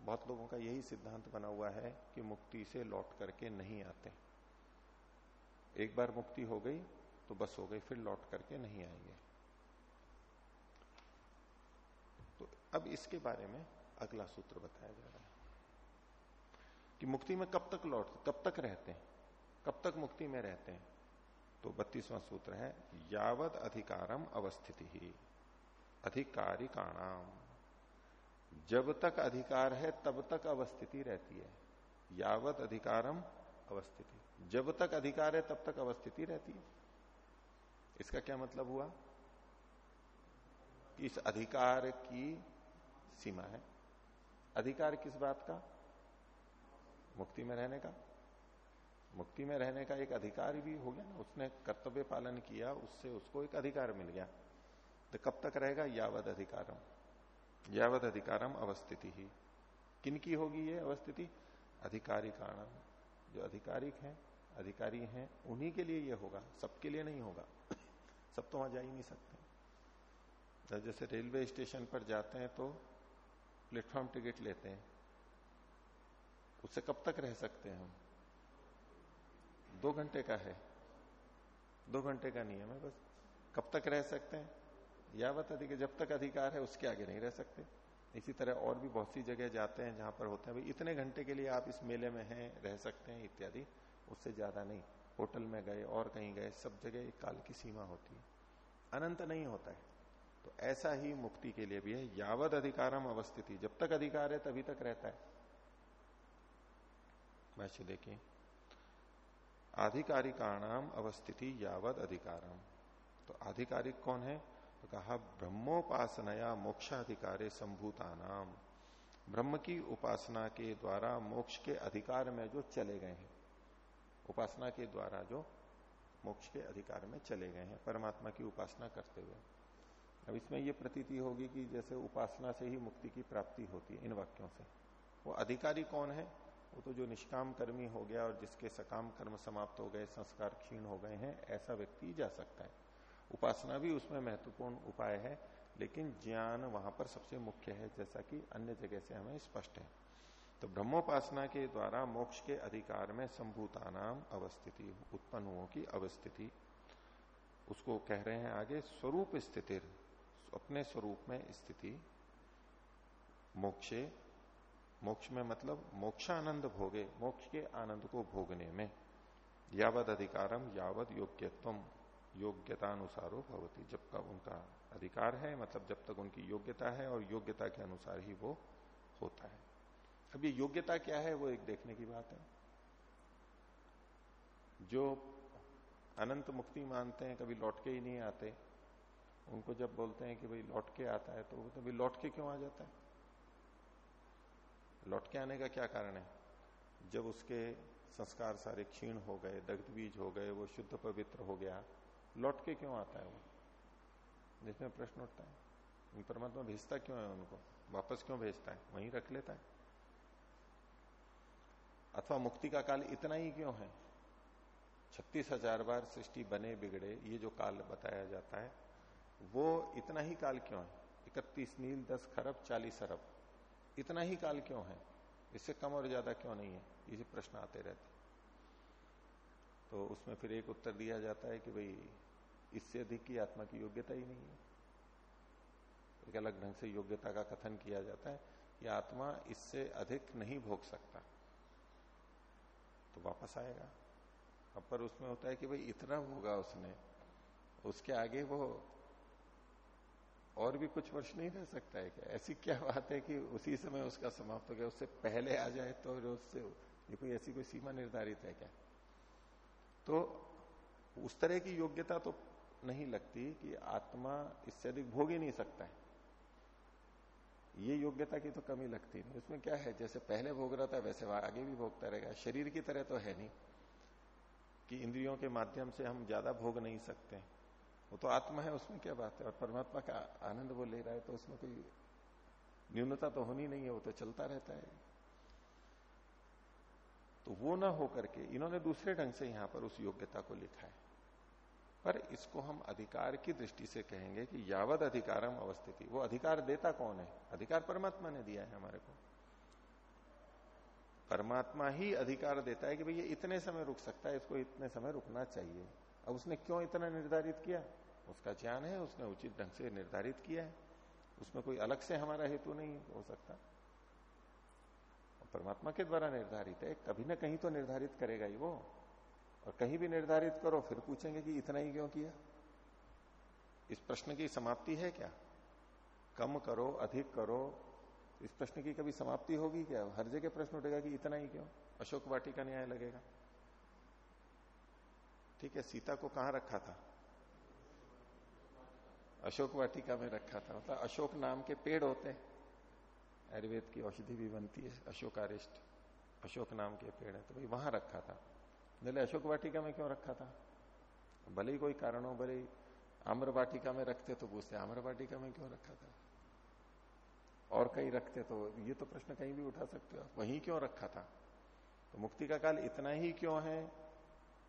बहुत लोगों का यही सिद्धांत बना हुआ है कि मुक्ति से लौट करके नहीं आते। एक बार मुक्ति हो गई तो बस हो गई, फिर लौट करके नहीं आएँगे। तो अब इसके बारे में अगला सूत्र बताया जा रहा है। कि मुक्ति में कब तक लौट, कब तक रहते हैं? कब तक मुक्ति में रहते हैं? तो बत्तीसवां सूत्र है, यावत अधिकारम अवस्थिति ही, अधिकारिकाणाम। जब तक अधिकार है, तब तक अवस्थिति रहती है। यावत अधिकारम अवस्थिति। जब तक अधिकार है, तब तक अवस्थिति रहती है। इसका क्या मतलब हुआ? कि इस अधिकार की सीमा है। अधिकार किस बात का? मुक्ति में रहने का। मुक्ति में रहने का एक अधिकार भी हो गया ना। उसने कर्तव्य पालन किया, उससे उसको एक अधिकार मिल गया। तो कब तक रहेगा? यावद अधिकारम। यावद अधिकारम अवस्थिति ही। किनकी होगी ये अवस्थिति? अधिकारी कारण जो अधिकारिक हैं, अधिकारी हैं, उन्हीं के लिए ये होगा। सबके लिए नहीं होगा। सब तो वहाँ जा ही नहीं सकते। जैसे रेलवे स्टेशन पर जाते हैं तो प्लेटफॉर्म टिकट लेते हैं। उससे कब तक रह सकते हैं हम? दो घंटे का है। दो घंटे का नियम है बस। कब तक रह सकते हैं? यावत अधिक जब तक अधिकार है, उसके आगे नहीं रह सकते। इसी तरह और भी बहुत सी जगह जाते हैं जहाँ पर होते हैं, भाई, इतने घंटे के लिए आप इस मेले में हैं, रह सकते हैं, इत्यादि। उससे ज़्यादा नहीं। होटल में गए, और कहीं गए, सब जगह एक काल की सीमा होती है। अनंत नहीं होता है। तो ऐसा ही मुक्ति के लिए भी है। यावत अधिकारम अवस्थिति। जब तक अधिकार है, तभी तक रहता है। वैसे देखिए। आधिकारिकाणाम अवस्थिति यावत अधिकारम। तो आधिकारिक कौन है? तो कहा, ब्रह्मोपासनया मोक्षाधिकारे संभूतानाम। ब्रह्म की उपासना के द्वारा मोक्ष के अधिकार में जो चले गए हैं। उपासना के द्वारा जो मोक्ष के अधिकार में चले गए हैं, परमात्मा की उपासना करते हुए। अब इसमें यह प्रतीति होगी कि जैसे उपासना से ही मुक्ति की प्राप्ति होती है इन वाक्यों से। वो अधिकारी कौन है? वो तो जो निष्काम कर्मी हो गया और जिसके सकाम कर्म समाप्त हो गए, संस्कार क्षीण हो गए हैं, ऐसा व्यक्ति जा सकता है। उपासना भी उसमें महत्वपूर्ण उपाय है, लेकिन ज्ञान वहाँ पर सबसे मुख्य है, जैसा कि अन्य जगह से हमें स्पष्ट है। तो ब्रह्मोपासना के द्वारा मोक्ष के अधिकार में संभूतानाम अवस्थिति, उत्पन्न हुओं की अवस्थिति। उसको कह रहे हैं आगे, स्वरूप स्थिति अपने स्वरूप में स्थिति, मोक्षे मोक्ष में मतलब मोक्षानंद भोगे, मोक्ष के आनंद को भोगने में। यावद अधिकारम यावद योग्यत्व अनुसारो भवती। जब का उनका अधिकार है मतलब जब तक उनकी योग्यता है और योग्यता के अनुसार ही वो होता है। अब ये योग्यता क्या है, वो एक देखने की बात है। जो अनंत मुक्ति मानते हैं, कभी लौट के ही नहीं आते। उनको जब बोलते हैं कि भाई लौट के आता है तो वो तो लौट के क्यों आ जाता है? लौट के आने का क्या कारण है? जब उसके संस्कार सारे क्षीण हो गए, दग्ध बीज हो गए, वो शुद्ध पवित्र हो गया लौट के क्यों आता है वो? जिसमें प्रश्न उठता है। परमात्मा भेजता क्यों है उनको? वापस क्यों भेजता है? वहीं रख लेता है। अथवा मुक्ति का काल इतना ही क्यों है? छत्तीस हज़ार बार सृष्टि बने, बिगड़े, ये जो काल बताया जाता है, वो इतना ही काल क्यों है? इकतीस नील, दस खरब, चालीस अरब। इतना ही काल क्यों है? इससे कम और ज़्यादा क्यों नहीं है? ये प्रश्न आते रहते तो उसमें फिर एक उत्तर दिया जाता है कि भाई, इससे अधिक की आत्मा की योग्यता ही नहीं है। एक अलग ढंग से योग्यता का कथन किया जाता है कि आत्मा इससे अधिक नहीं भोग सकता। तो वापस आएगा। अब पर उसमें होता है कि भाई, इतना भोगा उसने, उसके आगे वो और भी कुछ वर्ष नहीं रह सकता है क्या? ऐसी क्या बात है कि उसी समय उसका समाप्त हो गया, उससे पहले आ जाए तो उससे ये कोई ऐसी कोई सीमा निर्धारित है क्या? तो उस तरह की योग्यता तो नहीं लगती कि आत्मा इससे अधिक भोग ही नहीं सकता है। ये योग्यता की तो कमी लगती नहीं। उसमें क्या है? जैसे पहले भोग रहा था वैसे आगे भी भोगता रहेगा। शरीर की तरह तो है नहीं कि इंद्रियों के माध्यम से हम ज़्यादा भोग नहीं सकते। वो तो आत्मा है, उसमें क्या बात है? और परमात्मा का आनंद वो ले रहा है तो उसमें कोई न्यूनता तो होनी नहीं है, वो तो चलता रहता है। तो वो ना हो करके इन्होंने दूसरे ढंग से यहाँ पर उस योग्यता को लिखा है। पर इसको हम अधिकार की दृष्टि से कहेंगे कि यावत अधिकारम अवस्थिति। वो अधिकार देता कौन है? अधिकार परमात्मा ने दिया है हमारे को। परमात्मा ही अधिकार देता है कि भाई ये इतने समय रुक सकता है, इसको इतने समय रुकना चाहिए। अब उसने क्यों इतना निर्धारित किया? उसका ज्ञान है, उसने उचित ढंग से निर्धारित किया है। उसमें कोई अलग से हमारा हेतु नहीं हो सकता। परमात्मा के द्वारा निर्धारित है, कभी ना कहीं तो निर्धारित करेगा ही वो। और कहीं भी निर्धारित करो, फिर पूछेंगे कि इतना ही क्यों किया? इस प्रश्न की समाप्ति है क्या? कम करो, अधिक करो। इस प्रश्न की कभी समाप्ति होगी क्या? हर जगह प्रश्न उठेगा कि इतना ही क्यों? अशोक वाटी का न्याय लगेगा। ठीक है, सीता को कहाँ रखा था? अशोक वाटिका में रखा था। मतलब अशोक नाम के पेड़ होते हैं। आयुर्वेद की औषधि भी बनती है। अशोकारिष्ट, अशोक नाम के पेड़ है। तो भाई वहाँ रखा था। बोले, अशोक वाटिका में क्यों रखा था? भले ही कोई कारण हो, भले आम्र वाटिका में रखते तो पूछते, आम्र वाटिका में क्यों रखा था? और कहीं रखते तो ये तो प्रश्न कहीं भी उठा सकते हो। वहीं क्यों रखा था? तो मुक्ति का काल इतना ही क्यों है?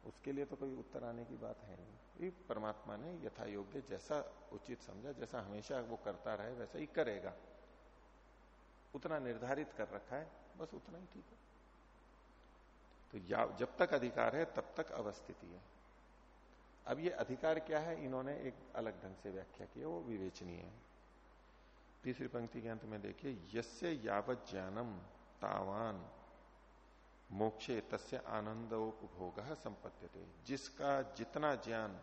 उसके लिए तो कोई उत्तर आने की बात है नहीं। परमात्मा ने यथा योग्य जैसा उचित समझा, जैसा हमेशा वो करता रहे, वैसा ही करेगा। उतना निर्धारित कर रखा है, बस उतना ही ठीक है। तो जब तक अधिकार है, तब तक अवस्थिति है। अब ये अधिकार क्या है, इन्होंने एक अलग ढंग से व्याख्या की वो विवेचनीय है। तीसरी पंक्ति के अंत में देखिए, यस्य यावत ज्ञानम तावान। मोक्षे तस्य आनंद उपभोग संपत्ति जिसका जितना ज्ञान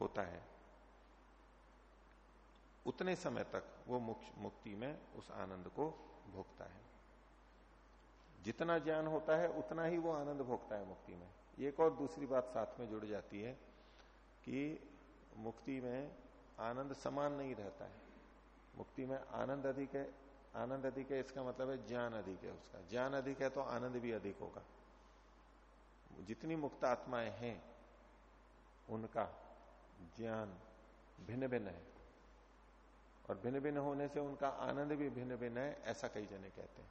होता है, उतने समय तक वो मुक्ति में उस आनंद को भोगता है। जितना ज्ञान होता है, उतना ही वो आनंद भोगता है मुक्ति में। एक और दूसरी बात साथ में जुड़ जाती है कि मुक्ति में आनंद समान नहीं रहता है। मुक्ति में आनंद अधिक है आनंद अधिक है, इसका मतलब है ज्ञान अधिक है उसका। ज्ञान अधिक है तो आनंद भी अधिक होगा। जितनी मुक्त आत्माएँ हैं, उनका ज्ञान भिन्न भिन्न है। और भिन्न भिन्न होने से उनका आनंद भी भिन्न भिन्न है, ऐसा कई जने कहते हैं।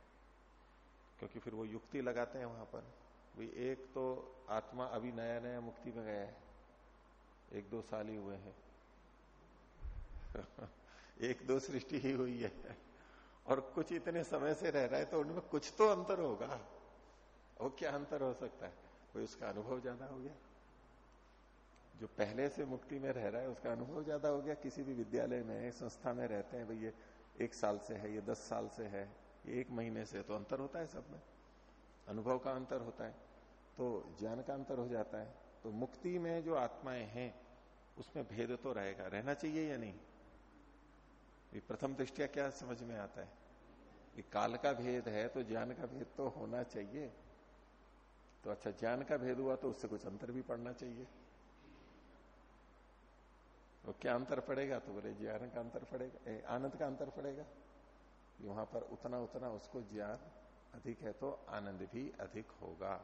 क्योंकि फिर वो युक्ति लगाते हैं वहाँ पर भाई एक तो आत्मा अभी नया नया मुक्ति में गया है। एक दो साल ही हुए हैं। एक दो सृष्टि ही हुई है। और कुछ इतने समय से रह रहा है तो उनमें कुछ तो अंतर होगा। वो क्या अंतर हो सकता है? कोई उसका अनुभव ज़्यादा हो गया? जो पहले से मुक्ति में रह रहा है, उसका अनुभव ज़्यादा हो गया? किसी भी विद्यालय में संस्था में रहते हैं, भाई ये एक साल से है, ये दस साल से है, ये एक महीने से तो अंतर होता है सब में। अनुभव का अंतर होता है तो ज्ञान का अंतर हो जाता है। तो मुक्ति में जो आत्माएँ हैं, उसमें भेद तो रहेगा। रहना चाहिए या नहीं? प्रथम दृष्टिया क्या समझ में आता है? काल का भेद है तो ज्ञान का भेद तो होना चाहिए। तो अच्छा ज्ञान का भेद हुआ तो उससे कुछ अंतर भी पड़ना चाहिए। तो क्या अंतर पड़ेगा? तो बोले, ज्ञान का अंतर पड़ेगा आनंद का अंतर पड़ेगा। वहाँ पर उतना उतना उसको ज्ञान अधिक है तो आनंद भी अधिक होगा।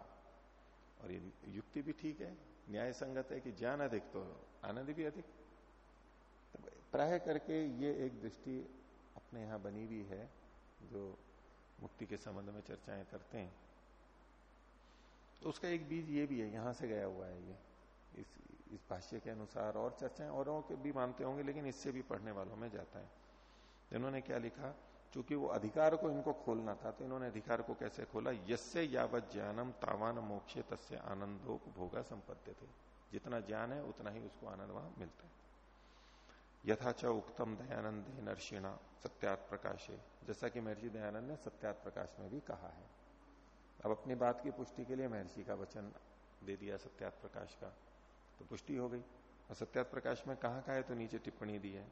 और ये युक्ति भी ठीक है। न्याय संगत है कि ज्ञान अधिक तो आनंद भी अधिक। तो प्राय करके ये एक दृष्टि अपने यहाँ बनी हुई है। जो मुक्ति के संबंध में चर्चाएँ करते हैं। तो उसका एक बीज ये भी है, यहाँ से गया हुआ है ये। इस इस भाष्य के अनुसार और चर्चाएँ औरों के भी मानते होंगे, लेकिन इससे भी पढ़ने वालों में जाता है। इन्होंने क्या लिखा? चूँकि वो अधिकार को इनको खोलना था तो इन्होंने अधिकार को कैसे खोला? यसे यावत ज्ञानम तावान मोक्षे तस्य आनंदोपभोगा संपत्ति थे जितना ज्ञान है, उतना ही उसको आनंद वहाँ मिलता है। यथाच उक्तम दयानंद नर्षिणा सत्यात प्रकाशे। जैसा कि महर्षि दयानंद ने सत्यात प्रकाश में भी कहा है। अब अपनी बात की पुष्टि के लिए महर्षि का वचन दे दिया सत्यात प्रकाश का। तो पुष्टि हो गई। और सत्यात प्रकाश में कहा का है तो नीचे टिप्पणी दी है।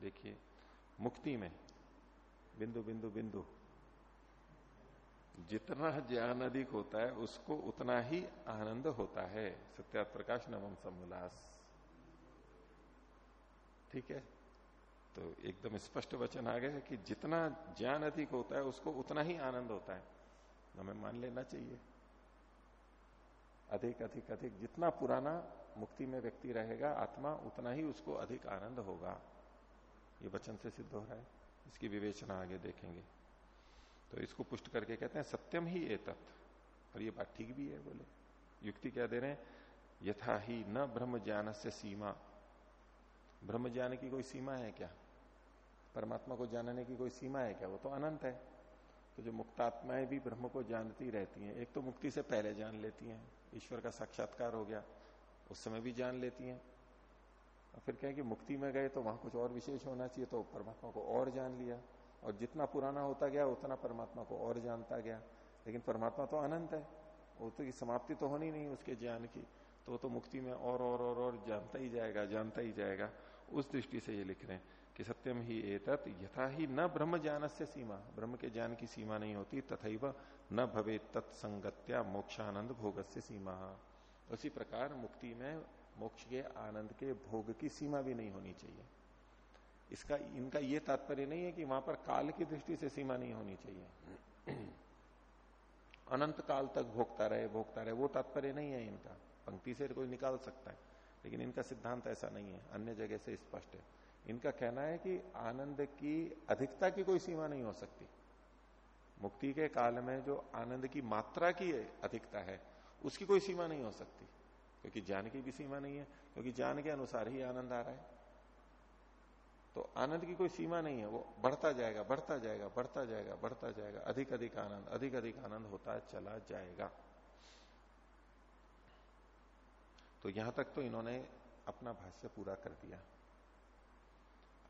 देखिए, मुक्ति में। बिंदु बिंदु बिंदु। जितना ज्ञान अधिक होता है, उसको उतना ही आनंद होता है। सत्या प्रकाश नवम समुलास ठीक है? तो एकदम स्पष्ट वचन आ गया कि जितना ज्ञान अधिक होता है, उसको उतना ही आनंद होता है। हमें मान लेना चाहिए। अधिक अधिक अधिक, जितना पुराना मुक्ति में व्यक्ति रहेगा, आत्मा, उतना ही उसको अधिक आनंद होगा। ये वचन से सिद्ध हो रहा है। इसकी विवेचना आगे देखेंगे। तो इसको पुष्ट करके कहते हैं, सत्यम ही ए तत्व और ये बात ठीक भी है, बोले। युक्ति क्या दे रहे हैं? यथा ही न ब्रह्म ज्ञान से सीमा। ब्रह्म ज्ञान की कोई सीमा है क्या? परमात्मा को जानने की कोई सीमा है क्या? वो तो अनंत है। तो जो मुक्तात्माएँ भी ब्रह्म को जानती रहती हैं, एक तो मुक्ति से पहले जान लेती हैं, ईश्वर का साक्षात्कार हो गया, उस समय भी जान लेती हैं। और फिर कहें कि मुक्ति में गए तो वहाँ कुछ और विशेष होना चाहिए तो परमात्मा को और जान लिया। और जितना पुराना होता गया, उतना परमात्मा को और जानता गया। लेकिन परमात्मा तो अनंत है। वो तो समाप्ति तो होनी नहीं उसके ज्ञान की। तो वो तो मुक्ति में और और और और जानता ही जाएगा, जानता ही जाएगा। उस दृष्टि से ये लिख रहे हैं कि सत्यम ही एतत यथा ही न ब्रह्म ज्ञान से सीमा। ब्रह्म के ज्ञान की सीमा नहीं होती तथा न भवे तत्संगत्या मोक्षानंद भोग से सीमा। उसी प्रकार मुक्ति में मोक्ष के आनंद के भोग की सीमा भी नहीं होनी चाहिए। इसका, इनका यह तात्पर्य नहीं है कि वहाँ पर काल की दृष्टि से सीमा नहीं होनी चाहिए। अनंत काल तक भोगता रहे भोगता रहे, वो तात्पर्य नहीं है इनका। पंक्ति से कोई निकाल सकता है। लेकिन इनका सिद्धांत ऐसा नहीं है, अन्य जगह से स्पष्ट है। इनका कहना है कि आनंद की अधिकता की कोई सीमा नहीं हो सकती। मुक्ति के काल में जो आनंद की मात्रा की अधिकता है, उसकी कोई सीमा नहीं हो सकती, क्योंकि ज्ञान की भी सीमा नहीं है, क्योंकि ज्ञान के अनुसार ही आनंद आ रहा है। तो आनंद की कोई सीमा नहीं है, वो बढ़ता जाएगा बढ़ता जाएगा बढ़ता जाएगा बढ़ता जाएगा अधिक अधिक आनंद अधिक अधिक आनंद होता चला जाएगा। तो यहाँ तक तो इन्होंने अपना भाष्य पूरा कर दिया।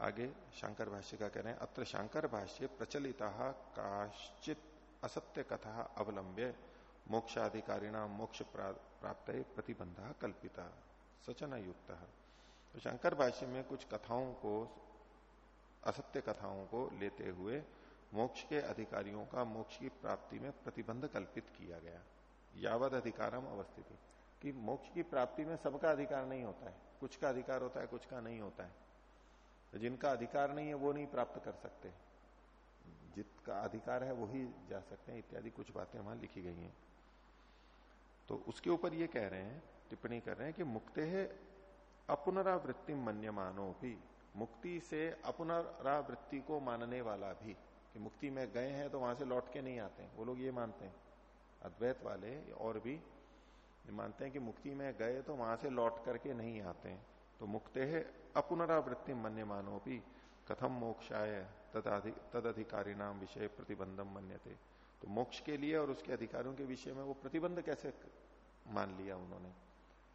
आगे शंकर भाष्य का कह रहे हैं, अत्र शंकर भाष्य प्रचलित काश्चित असत्य कथा अवलंब्य मोक्षाधिकारिणा मोक्ष प्राप्त प्रतिबंध कल्पिता, सचन युक्त। तो शंकर भाष्य में कुछ कथाओं को, असत्य कथाओं को लेते हुए मोक्ष के अधिकारियों का मोक्ष की प्राप्ति में प्रतिबंध कल्पित किया गया। यावद अधिकारम अवस्थिति। कि मोक्ष की प्राप्ति में सबका अधिकार नहीं होता है। कुछ का अधिकार होता है, कुछ का नहीं होता है। तो जिनका अधिकार नहीं है, वो नहीं प्राप्त कर सकते। जिसका अधिकार है, वही जा सकते हैं, इत्यादि कुछ बातें वहाँ लिखी गई हैं। तो उसके ऊपर ये कह रहे हैं, टिप्पणी कर रहे हैं कि मुक्ते है अपनरावृत्ति मन्यमानो भी। मुक्ति से अपनरावृत्ति को मानने वाला भी। कि मुक्ति में गए हैं तो वहाँ से लौट के नहीं आते वो लोग ये मानते हैं। अद्वैत वाले और भी मानते हैं कि मुक्ति में गए तो वहाँ से लौट करके नहीं आते तो मुक्ते है, अपुनरावृत्ति मन्य मानो भी कथम मोक्षाय तद अधिकारी नाम विषय प्रतिबंधम मन्यते। तो मोक्ष के लिए और उसके अधिकारियों के विषय में वो प्रतिबंध कैसे मान लिया उन्होंने?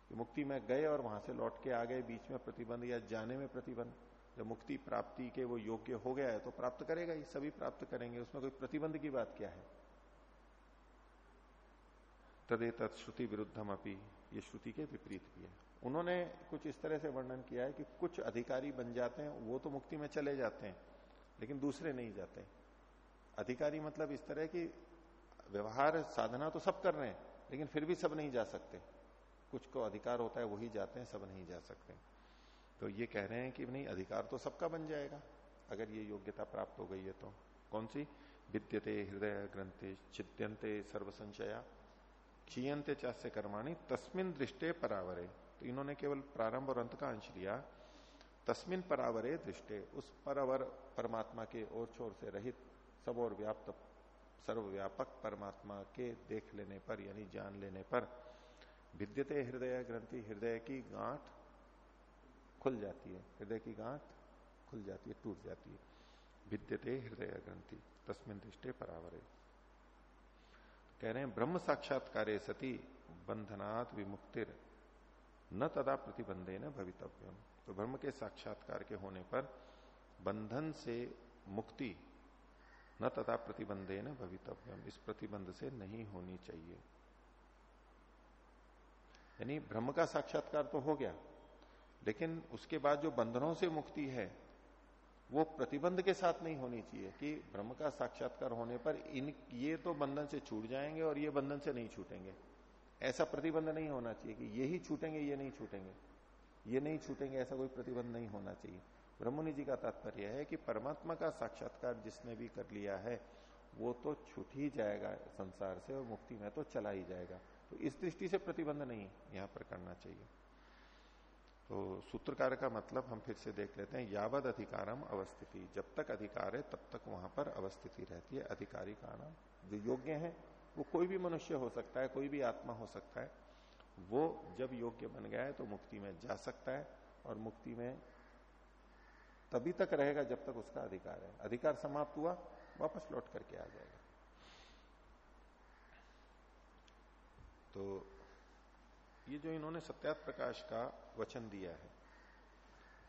कि मुक्ति में गए और वहाँ से लौट के आ गए, बीच में प्रतिबंध या जाने में प्रतिबंध। जब मुक्ति प्राप्ति के वो योग्य हो गया है तो प्राप्त करेगा ही, सभी प्राप्त करेंगे, उसमें कोई प्रतिबंध की बात क्या है? तदे तत्श्रुति विरुद्धम अपनी ये श्रुति के विपरीत भी है। उन्होंने कुछ इस तरह से वर्णन किया है कि कुछ अधिकारी बन जाते हैं, वो तो मुक्ति में चले जाते हैं, लेकिन दूसरे नहीं जाते। अधिकारी मतलब इस तरह की व्यवहार, साधना तो सब कर रहे हैं, लेकिन फिर भी सब नहीं जा सकते। कुछ को अधिकार होता है, वही जाते हैं, सब नहीं जा सकते। तो ये कह रहे हैं कि नहीं, अधिकार तो सबका बन जाएगा। अगर ये योग्यता प्राप्त हो गई है तो। कौन सी? विद्यते हृदय ग्रंथि छिद्यंते सर्व संशया क्षीयंते चास्य कर्माणी, तस्मिन दृष्टे परावरे। तो इन्होंने केवल प्रारंभ और अंत का अंश लिया। तस्मिन परावरे दृष्टे, उस परवर परमात्मा के ओर छोर से रहित, सब और व्याप्त, सर्वव्यापक परमात्मा के देख लेने पर, यानी जान लेने पर, विद्यते हृदय ग्रंथि, हृदय की गांठ खुल जाती है। हृदय की गांठ खुल जाती है, टूट जाती है। विद्यते हृदय ग्रंथि, तस्मिन दृष्टे परावरे। कह रहे हैं, ब्रह्म साक्षात्कार सती बंधनात् विमुक्तिर। न तदा प्रतिबंधे न भवितव्यम। तो ब्रह्म के साक्षात्कार के होने पर बंधन से मुक्ति, न तथा प्रतिबंधे न भवितव्यम। इस प्रतिबंध से नहीं होनी चाहिए। यानी ब्रह्म का साक्षात्कार तो हो गया, लेकिन उसके बाद जो बंधनों से मुक्ति है वो प्रतिबंध के साथ नहीं होनी चाहिए कि ब्रह्म का साक्षात्कार होने पर इन, ये तो बंधन से छूट जाएँगे और ये बंधन से नहीं छूटेंगे। ऐसा प्रतिबंध नहीं होना चाहिए कि ये ही छूटेंगे, ये नहीं छूटेंगे। ये नहीं छूटेंगे, ऐसा कोई प्रतिबंध नहीं होना चाहिए। ब्रह्मणि जी का तात्पर्य है कि परमात्मा का साक्षात्कार जिसने भी कर लिया है, वो तो छूट ही जाएगा संसार से और मुक्ति में तो चला ही जाएगा। तो इस दृष्टि से प्रतिबंध नहीं यहाँ पर करना चाहिए। तो सूत्रकार का मतलब हम फिर से देख लेते हैं, यावद अधिकारम अवस्थिति। जब तक अधिकार है, तब तक वहाँ पर अवस्थिति रहती है, अधिकारी का नाम। जो योग्य है, वो कोई भी मनुष्य हो सकता है, कोई भी आत्मा हो सकता है, वो जब योग्य बन गया है तो मुक्ति में जा सकता है और मुक्ति में तभी तक रहेगा जब तक उसका अधिकार है। अधिकार समाप्त हुआ, वापस लौट करके आ जाएगा। तो ये जो इन्होंने सत्यात प्रकाश का वचन दिया है,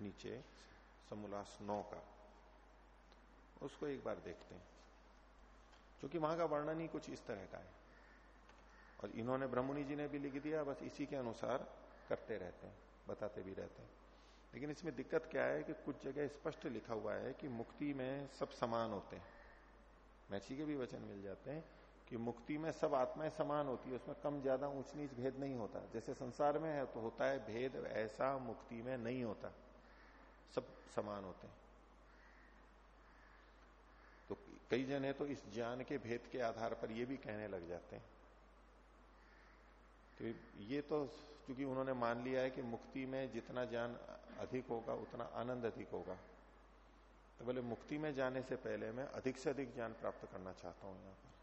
नीचे समोल्लास नौ का, उसको एक बार देखते हैं। क्योंकि वहाँ का वर्णन ही कुछ इस तरह का है। और इन्होंने ब्रह्मणि जी ने भी लिख दिया, बस इसी के अनुसार करते रहते हैं, बताते भी रहते हैं। लेकिन इसमें दिक्कत क्या है कि कुछ जगह स्पष्ट लिखा हुआ है कि मुक्ति में सब समान होते हैं। मैची के भी वचन मिल जाते हैं कि मुक्ति में सब आत्माएँ समान होती है, उसमें कम, ज़्यादा, ऊंच, नीच भेद नहीं होता। जैसे संसार में है तो होता है भेद, ऐसा मुक्ति में नहीं होता। सब समान होते हैं। तो कई जने तो इस ज्ञान के भेद के आधार पर यह भी कहने लग जाते हैं। तो ये तो क्योंकि उन्होंने मान लिया है कि मुक्ति में जितना ज्ञान अधिक होगा, उतना आनंद अधिक होगा। तो बोले, मुक्ति में जाने से पहले मैं अधिक से अधिक ज्ञान प्राप्त करना चाहता हूँ यहाँ पर।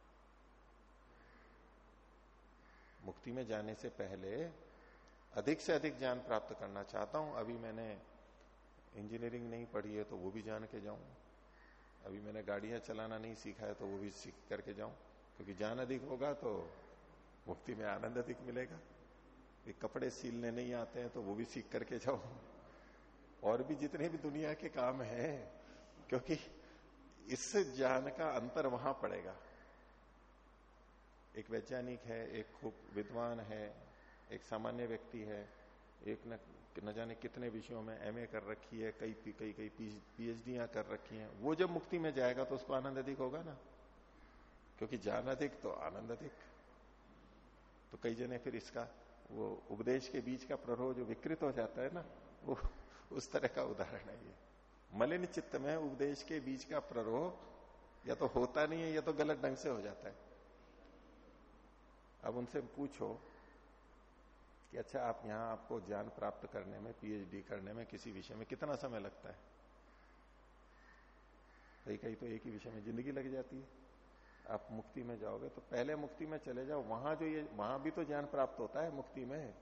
मुक्ति में जाने से पहले अधिक से अधिक ज्ञान प्राप्त करना चाहता हूँ। अभी मैंने इंजीनियरिंग नहीं पढ़ी है तो वो भी जान के जाऊँ। अभी मैंने गाड़ियाँ चलाना नहीं सीखा है तो वो भी सीख करके जाऊँ। क्योंकि ज्ञान अधिक होगा तो मुक्ति में आनंद अधिक मिलेगा। कि कपड़े सीलने नहीं आते हैं तो वो भी सीख करके जाओ और भी जितने भी दुनिया के काम हैं, क्योंकि इस ज्ञान का अंतर वहाँ पड़ेगा। एक वैज्ञानिक है एक खूब विद्वान है एक सामान्य व्यक्ति है एक न, न जाने कितने विषयों में एमए कर रखी है कई कई कई पीएचडियाँ कर रखी हैं। वो जब मुक्ति में जाएगा तो उसको आनंद अधिक होगा ना? क्योंकि ज्ञान अधिक तो आनंद अधिक। तो कई जने फिर इसका वो उपदेश के बीच का प्ररोह जो विकृत हो जाता है ना वो उस तरह का उदाहरण है ये। मलिन चित्त में उपदेश के बीच का प्ररोह या तो होता नहीं है या तो गलत ढंग से हो जाता है। अब उनसे पूछो कि अच्छा आप यहाँ आपको ज्ञान प्राप्त करने में पीएचडी करने में किसी विषय में कितना समय लगता है? कहीं कहीं तो एक ही विषय में ज़िंदगी लग जाती है। आप मुक्ति में जाओगे तो पहले मुक्ति में चले जाओ। वहाँ जो ये, वहाँ भी तो ज्ञान प्राप्त होता है मुक्ति में।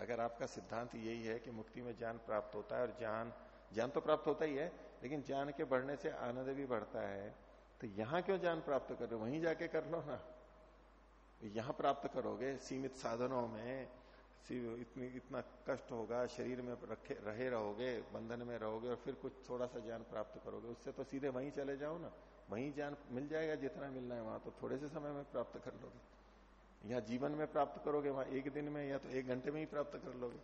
अगर आपका सिद्धांत यही है कि मुक्ति में ज्ञान प्राप्त होता है और ज्ञान ज्ञान तो प्राप्त होता ही है, लेकिन ज्ञान के बढ़ने से आनंद भी बढ़ता है। तो यहाँ क्यों ज्ञान प्राप्त कर रहे हो? वहीं जाके कर लो ना। यहाँ प्राप्त करोगे, सीमित साधनों में इतनी, इतना कष्ट होगा, शरीर में रखे, रहे रहोगे, बंधन में रहोगे और फिर कुछ थोड़ा सा ज्ञान प्राप्त करोगे, उससे तो सीधे वहीं चले जाओ ना। वहीं ज्ञान मिल जाएगा, जितना मिलना है वहाँ तो थोड़े से समय में प्राप्त कर लोगे। या जीवन में प्राप्त करोगे वहाँ एक दिन में, या तो एक घंटे में ही प्राप्त कर लोगे।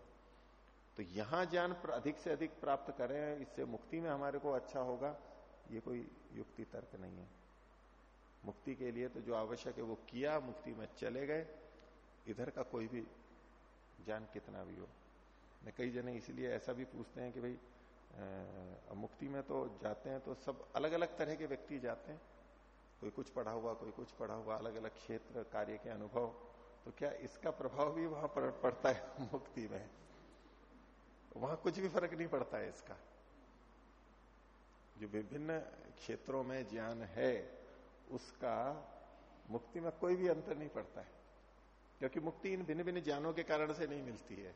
तो यहाँ ज्ञान अधिक से अधिक प्राप्त करें, इससे मुक्ति में हमारे को अच्छा होगा, ये कोई युक्ति तर्क नहीं है। मुक्ति के लिए तो जो आवश्यक है वो किया, मुक्ति में चले गए। इधर का कोई भी ज्ञान कितना भी हो। कई जने इसलिए ऐसा भी पूछते हैं कि भाई मुक्ति में तो जाते हैं तो सब अलग अलग तरह के व्यक्ति जाते हैं। कोई कुछ पढ़ा हुआ, कोई कुछ पढ़ा हुआ अलग अलग क्षेत्र कार्य के अनुभव। तो क्या इसका प्रभाव भी वहाँ पर पड़ता है मुक्ति में? वहाँ कुछ भी फ़र्क नहीं पड़ता है इसका। जो विभिन्न क्षेत्रों में ज्ञान है उसका मुक्ति में कोई भी अंतर नहीं पड़ता है। क्योंकि मुक्ति इन भिन्न भिन्न ज्ञानों के कारण से नहीं मिलती है।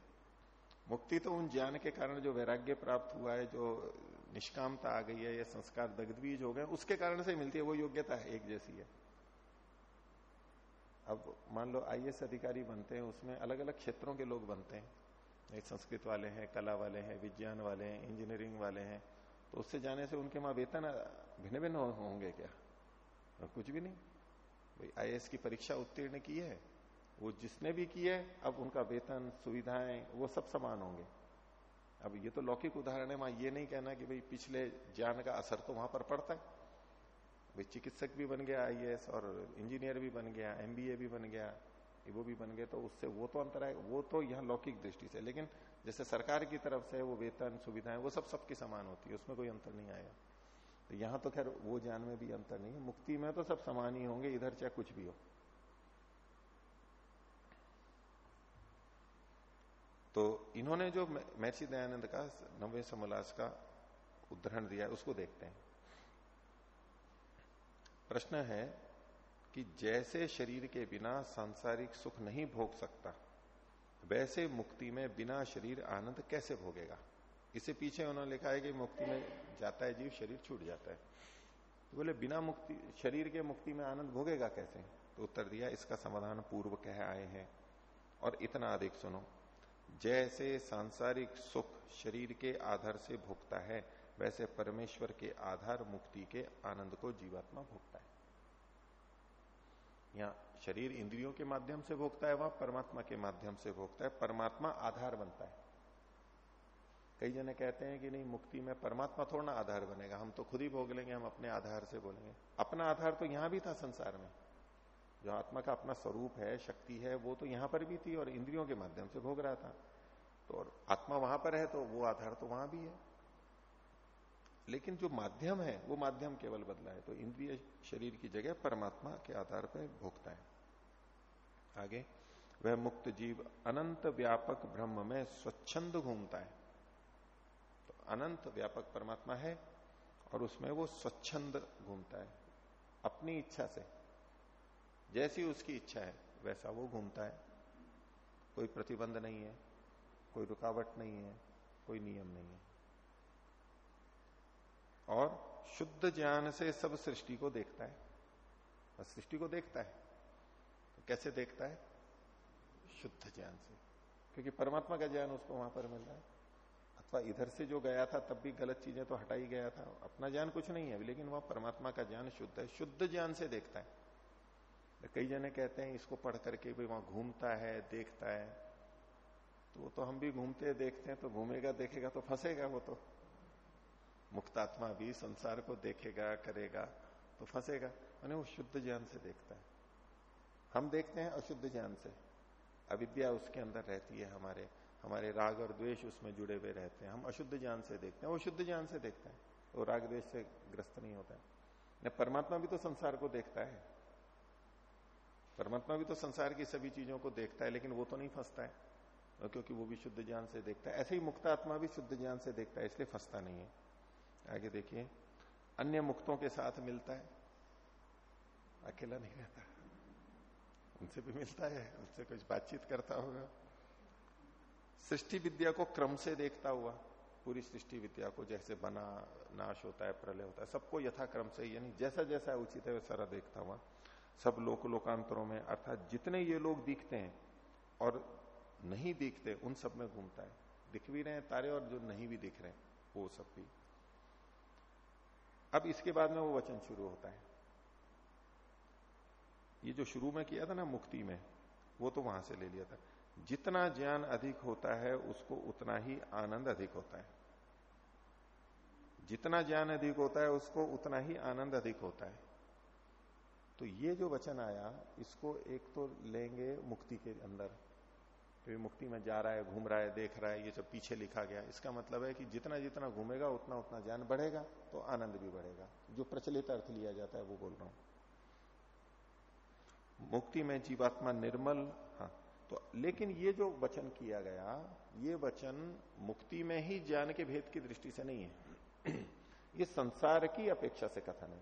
मुक्ति तो उन ज्ञान के कारण जो वैराग्य प्राप्त हुआ है, जो निष्कामता आ गई है, या संस्कार दग्धबीज हो गए, उसके कारण से मिलती है, वो योग्यता है, एक जैसी है। अब मान लो आईएएस अधिकारी बनते हैं, उसमें अलग अलग क्षेत्रों के लोग बनते हैं। संस्कृत वाले हैं, कला वाले हैं, विज्ञान वाले हैं, इंजीनियरिंग वाले हैं तो उससे जाने से उनके वहाँ वेतन भिन्न भिन्न होंगे क्या? और कुछ भी नहीं। भाई आई की परीक्षा उत्तीर्ण की है, वो जिसने भी की है, अब उनका वेतन, सुविधाएँ, वो सब समान होंगे। अब ये तो लौकिक उदाहरण है वहाँ ये नहीं कहना कि भाई पिछले ज्ञान का असर तो वहाँ पर पड़ता है। भाई, चिकित्सक भी बन गया आई और इंजीनियर भी बन गया एमबीए भी बन गया वो भी बन गए तो उससे वो तो अंतर है, वो तो यहाँ लौकिक दृष्टि से। लेकिन जैसे सरकार की तरफ़ से वो वेतन, सुविधाएँ, वो सब सबकी समान होती है, उसमें कोई अंतर नहीं आएगा। तो यहाँ तो खैर वो ज्ञान में भी अंतर नहीं है। मुक्ति में तो सब समान ही होंगे, इधर चाहे कुछ भी हो। तो इन्होंने जो महर्षि दयानंद का नवे समोल्लास का उदाहरण दिया है, उसको देखते हैं। प्रश्न है कि जैसे शरीर के बिना सांसारिक सुख नहीं भोग सकता, वैसे मुक्ति में बिना शरीर आनंद कैसे भोगेगा? इसे पीछे उन्होंने लिखा है कि मुक्ति में जाता है जीव, शरीर छूट जाता है। तो बोले, बिना मुक्ति, शरीर के मुक्ति में आनंद भोगेगा कैसे? तो उत्तर दिया, इसका समाधान पूर्व कह आए हैं। और इतना अधिक सुनो, जैसे सांसारिक सुख शरीर के आधार से भोगता है, वैसे परमेश्वर के आधार मुक्ति के आनंद को जीवात्मा भोगता है। या शरीर इंद्रियों के माध्यम से भोगता है, वह परमात्मा के माध्यम से भोगता है, परमात्मा आधार बनता है। कई जने कहते हैं कि नहीं, मुक्ति में परमात्मा थोड़ा ना आधार बनेगा। हम तो खुद ही भोग लेंगे, हम अपने आधार से बोलेंगे। अपना आधार तो यहाँ भी था संसार में। जो आत्मा का अपना स्वरूप है, शक्ति है, वो तो यहाँ पर भी थी और इंद्रियों के माध्यम से भोग रहा था। तो और आत्मा वहाँ पर है तो वो आधार तो वहाँ भी है। लेकिन जो माध्यम है, वो माध्यम केवल बदला है। तो इंद्रिय शरीर की जगह परमात्मा के आधार पर भोगता है। आगे, वह मुक्त जीव अनंत व्यापक ब्रह्म में स्वच्छंद घूमता है। अनंत व्यापक परमात्मा है और उसमें वो स्वच्छंद घूमता है, अपनी इच्छा से। जैसी उसकी इच्छा है, वैसा वो घूमता है। कोई प्रतिबंध नहीं है, कोई रुकावट नहीं है, कोई नियम नहीं है। और शुद्ध ज्ञान से सब सृष्टि को देखता है। सृष्टि को देखता है। तो कैसे देखता है? शुद्ध ज्ञान से। क्योंकि परमात्मा का ज्ञान उसको वहाँ पर मिल रहा है। अथवा इधर से जो गया था, तब भी गलत चीज़ें तो हटाई गया था। अपना ज्ञान कुछ नहीं है, लेकिन वह परमात्मा का ज्ञान शुद्ध है। शुद्ध ज्ञान से देखता है। कई जने कहते हैं, इसको पढ़ करके भाई वहाँ घूमता है, देखता है। तो वो तो हम भी घूमते देखते हैं तो घूमेगा, देखेगा तो फंसेगा वो तो। मुक्तात्मा भी संसार को देखेगा, करेगा तो फंसेगा। मैंने वो शुद्ध ज्ञान से देखता है। हम देखते हैं अशुद्ध ज्ञान से। अविद्या उसके अंदर रहती है हमारे। हमारे राग और द्वेष उसमें जुड़े हुए रहते हैं। हम अशुद्ध ज्ञान से देखते हैं, वो शुद्ध ज्ञान से देखता है। वो राग द्वेष से ग्रस्त नहीं होता है। परमात्मा भी तो संसार को देखता है। परमात्मा भी तो संसार की सभी चीज़ों को देखता है, लेकिन वो तो नहीं फंसता है। क्योंकि वो भी शुद्ध ज्ञान से देखता है। ऐसे ही मुक्त आत्मा भी शुद्ध ज्ञान से देखता है, इसलिए फंसता नहीं है। आगे देखिए, अन्य मुक्तों के साथ मिलता है। अकेला नहीं रहता। उनसे भी मिलता है, उनसे कुछ बातचीत करता होगा। सृष्टि विद्या को क्रम से देखता हुआ, पूरी सृष्टि विद्या को जैसे बना, नाश होता है, प्रलय होता है, सबको यथाक्रम से, यानी जैसा जैसा उचित है वैसा देखता हुआ, सब लोक लोकांतरों में, अर्थात जितने ये लोग दिखते हैं, और नहीं दिखते, उन सब में घूमता है। दिख भी रहे हैं तारे, और जो नहीं भी दिख रहे हैं, वो सब भी। अब इसके बाद में वो वचन शुरू होता है। ये जो शुरू में किया था ना, मुक्ति में, वो तो वहाँ से ले लिया था। जितना ज्ञान अधिक होता है, उसको उतना ही आनंद अधिक होता है। जितना ज्ञान अधिक होता है, उसको उतना ही आनंद अधिक होता है। तो ये जो वचन आया, इसको एक तो लेंगे मुक्ति के अंदर। तो ये मुक्ति में जा रहा है, घूम रहा है, देख रहा है, ये सब पीछे लिखा गया। इसका मतलब है कि जितना जितना घूमेगा, उतना उतना ज्ञान बढ़ेगा तो आनंद भी बढ़ेगा। जो प्रचलित अर्थ लिया जाता है, वो बोल रहा हूँ। मुक्ति में जीवात्मा निर्मल हाँ। तो लेकिन ये जो वचन किया गया, ये वचन मुक्ति में ही ज्ञान के भेद की दृष्टि से नहीं है। ये संसार की अपेक्षा से कथन है।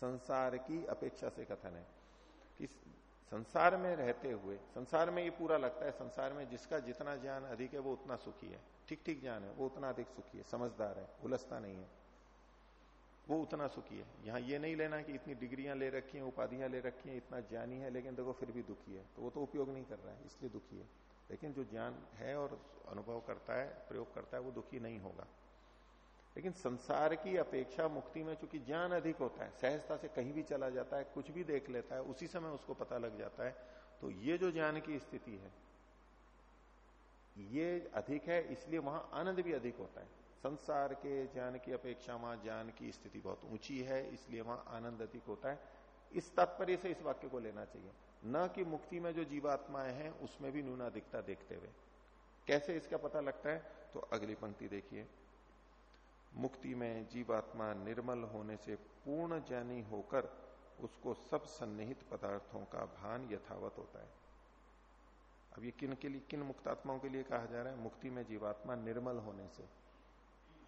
संसार की अपेक्षा से कथन है कि संसार में रहते हुए, संसार में ये पूरा लगता है, संसार में जिसका जितना ज्ञान अधिक है, वो उतना सुखी है। ठीक ठीक ज्ञान है, वो उतना अधिक सुखी है, समझदार है, उलझता नहीं है। वो उतना सुखी है। यहाँ ये नहीं लेना कि इतनी डिग्रियाँ ले रखी हैं, उपाधियाँ ले रखी हैं, इतना ज्ञानी है, लेकिन देखो फिर भी दुखी है। तो वो तो उपयोग नहीं कर रहा है, इसलिए दुखी है। लेकिन जो ज्ञान है और अनुभव करता है, प्रयोग करता है, वो दुखी नहीं होगा। लेकिन संसार की अपेक्षा मुक्ति में चूँकि ज्ञान अधिक होता है, सहजता से कहीं भी चला जाता है, कुछ भी देख लेता है, उसी समय उसको पता लग जाता है। तो ये जो ज्ञान की स्थिति है, ये अधिक है, इसलिए वहाँ आनंद भी अधिक होता है। संसार के ज्ञान की अपेक्षा, वहाँ ज्ञान की स्थिति बहुत ऊँची है, इसलिए वहाँ आनंद अधिक होता है। इस तात्पर्य से इस वाक्य को लेना चाहिए। न कि मुक्ति में जो जीवात्माएँ हैं, उसमें भी न्यूनाधिकता देखते हुए। कैसे इसका पता लगता है? तो अगली पंक्ति देखिए। मुक्ति में जीवात्मा निर्मल होने से पूर्ण ज्ञानी होकर उसको सब सन्निहित पदार्थों का भान यथावत होता है। अब ये किन के लिए, किन मुक्तात्माओं के लिए कहा जा रहा है? मुक्ति में जीवात्मा निर्मल होने से।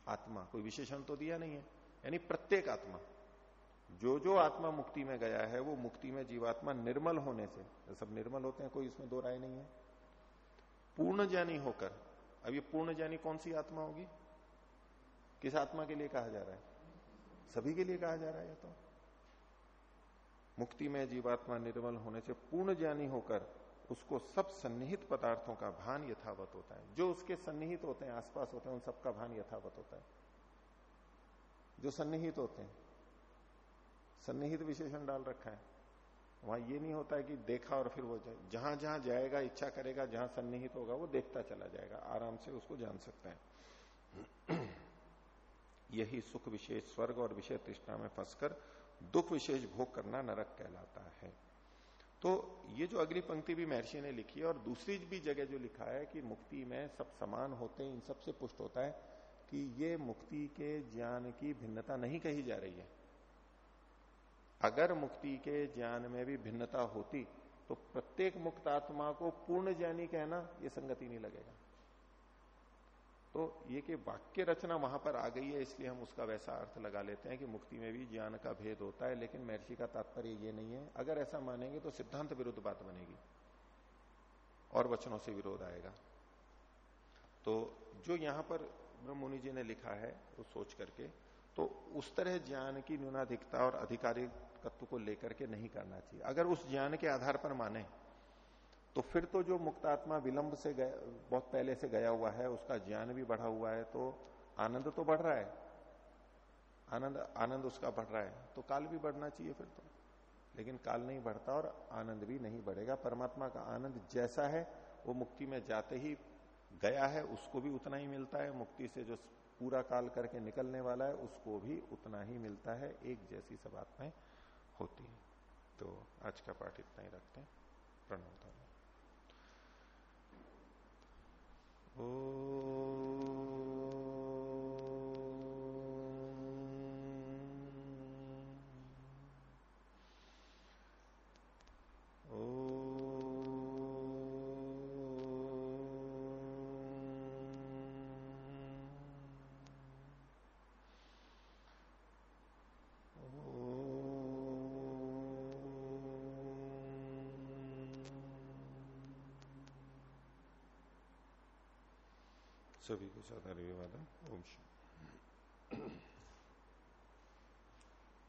आत्मा, कोई विशेषण तो दिया नहीं है। यानी प्रत्येक आत्मा, जो जो आत्मा मुक्ति में गया है, वो मुक्ति में जीवात्मा निर्मल होने से तो सब निर्मल होते हैं, कोई इसमें दो राय नहीं है। पूर्ण ज्ञानी होकर, अब ये पूर्ण ज्ञानी कौन सी आत्मा होगी? किस आत्मा के लिए कहा जा रहा है? सभी के लिए कहा जा रहा है तो। मुक्ति में जीवात्मा निर्मल होने से पूर्ण ज्ञानी होकर उसको सब सन्निहित पदार्थों का भान यथावत होता है। जो उसके सन्निहित होते हैं, आसपास होते हैं, उन सबका भान यथावत होता है। जो सन्निहित होते हैं, सन्निहित विशेषण डाल रखा है। वहाँ ये नहीं होता है कि देखा और फिर वो जहाँ जहाँ जाएगा, इच्छा करेगा, जहाँ सन्निहित होगा, वो देखता चला जाएगा। आराम से उसको जान सकता है। यही सुख विशेष स्वर्ग और विषय तृष्णा में फंसकर दुख विशेष भोग करना नरक कहलाता है। तो ये जो अगली पंक्ति भी महर्षि ने लिखी है और दूसरी भी जगह जो लिखा है कि मुक्ति में सब समान होते हैं, इन सबसे पुष्ट होता है कि ये मुक्ति के ज्ञान की भिन्नता नहीं कही जा रही है। अगर मुक्ति के ज्ञान में भी भिन्नता होती तो प्रत्येक मुक्त आत्मा को पूर्ण ज्ञानी कहना यह संगति नहीं लगेगा। तो ये कि वाक्य रचना वहाँ पर आ गई है, इसलिए हम उसका वैसा अर्थ लगा लेते हैं कि मुक्ति में भी ज्ञान का भेद होता है, लेकिन महर्षि का तात्पर्य ये नहीं है। अगर ऐसा मानेंगे तो सिद्धांत विरुद्ध बात बनेगी और वचनों से विरोध आएगा। तो जो यहाँ पर ब्रह्ममुनि जी ने लिखा है, वो सोच करके तो उस तरह ज्ञान की न्यूनाधिकता और अधिकारी तत्व को लेकर के नहीं करना चाहिए। अगर उस ज्ञान के आधार पर माने तो फिर तो जो मुक्तात्मा विलंब से गया, बहुत पहले से गया हुआ है, उसका ज्ञान भी बढ़ा हुआ है तो आनंद तो बढ़ रहा है। आनंद आनंद उसका बढ़ रहा है। तो काल भी बढ़ना चाहिए फिर तो। लेकिन काल नहीं बढ़ता और आनंद भी नहीं बढ़ेगा। परमात्मा का आनंद जैसा है, वो मुक्ति में जाते ही गया है, उसको भी उतना ही मिलता है। मुक्ति से जो पूरा काल करके निकलने वाला है, उसको भी उतना ही मिलता है। एक जैसी सब आत्माएँ होती है। तो आज का पाठ इतना ही रखते हैं। प्रणव ओ सभी को साधारण विवाद ओम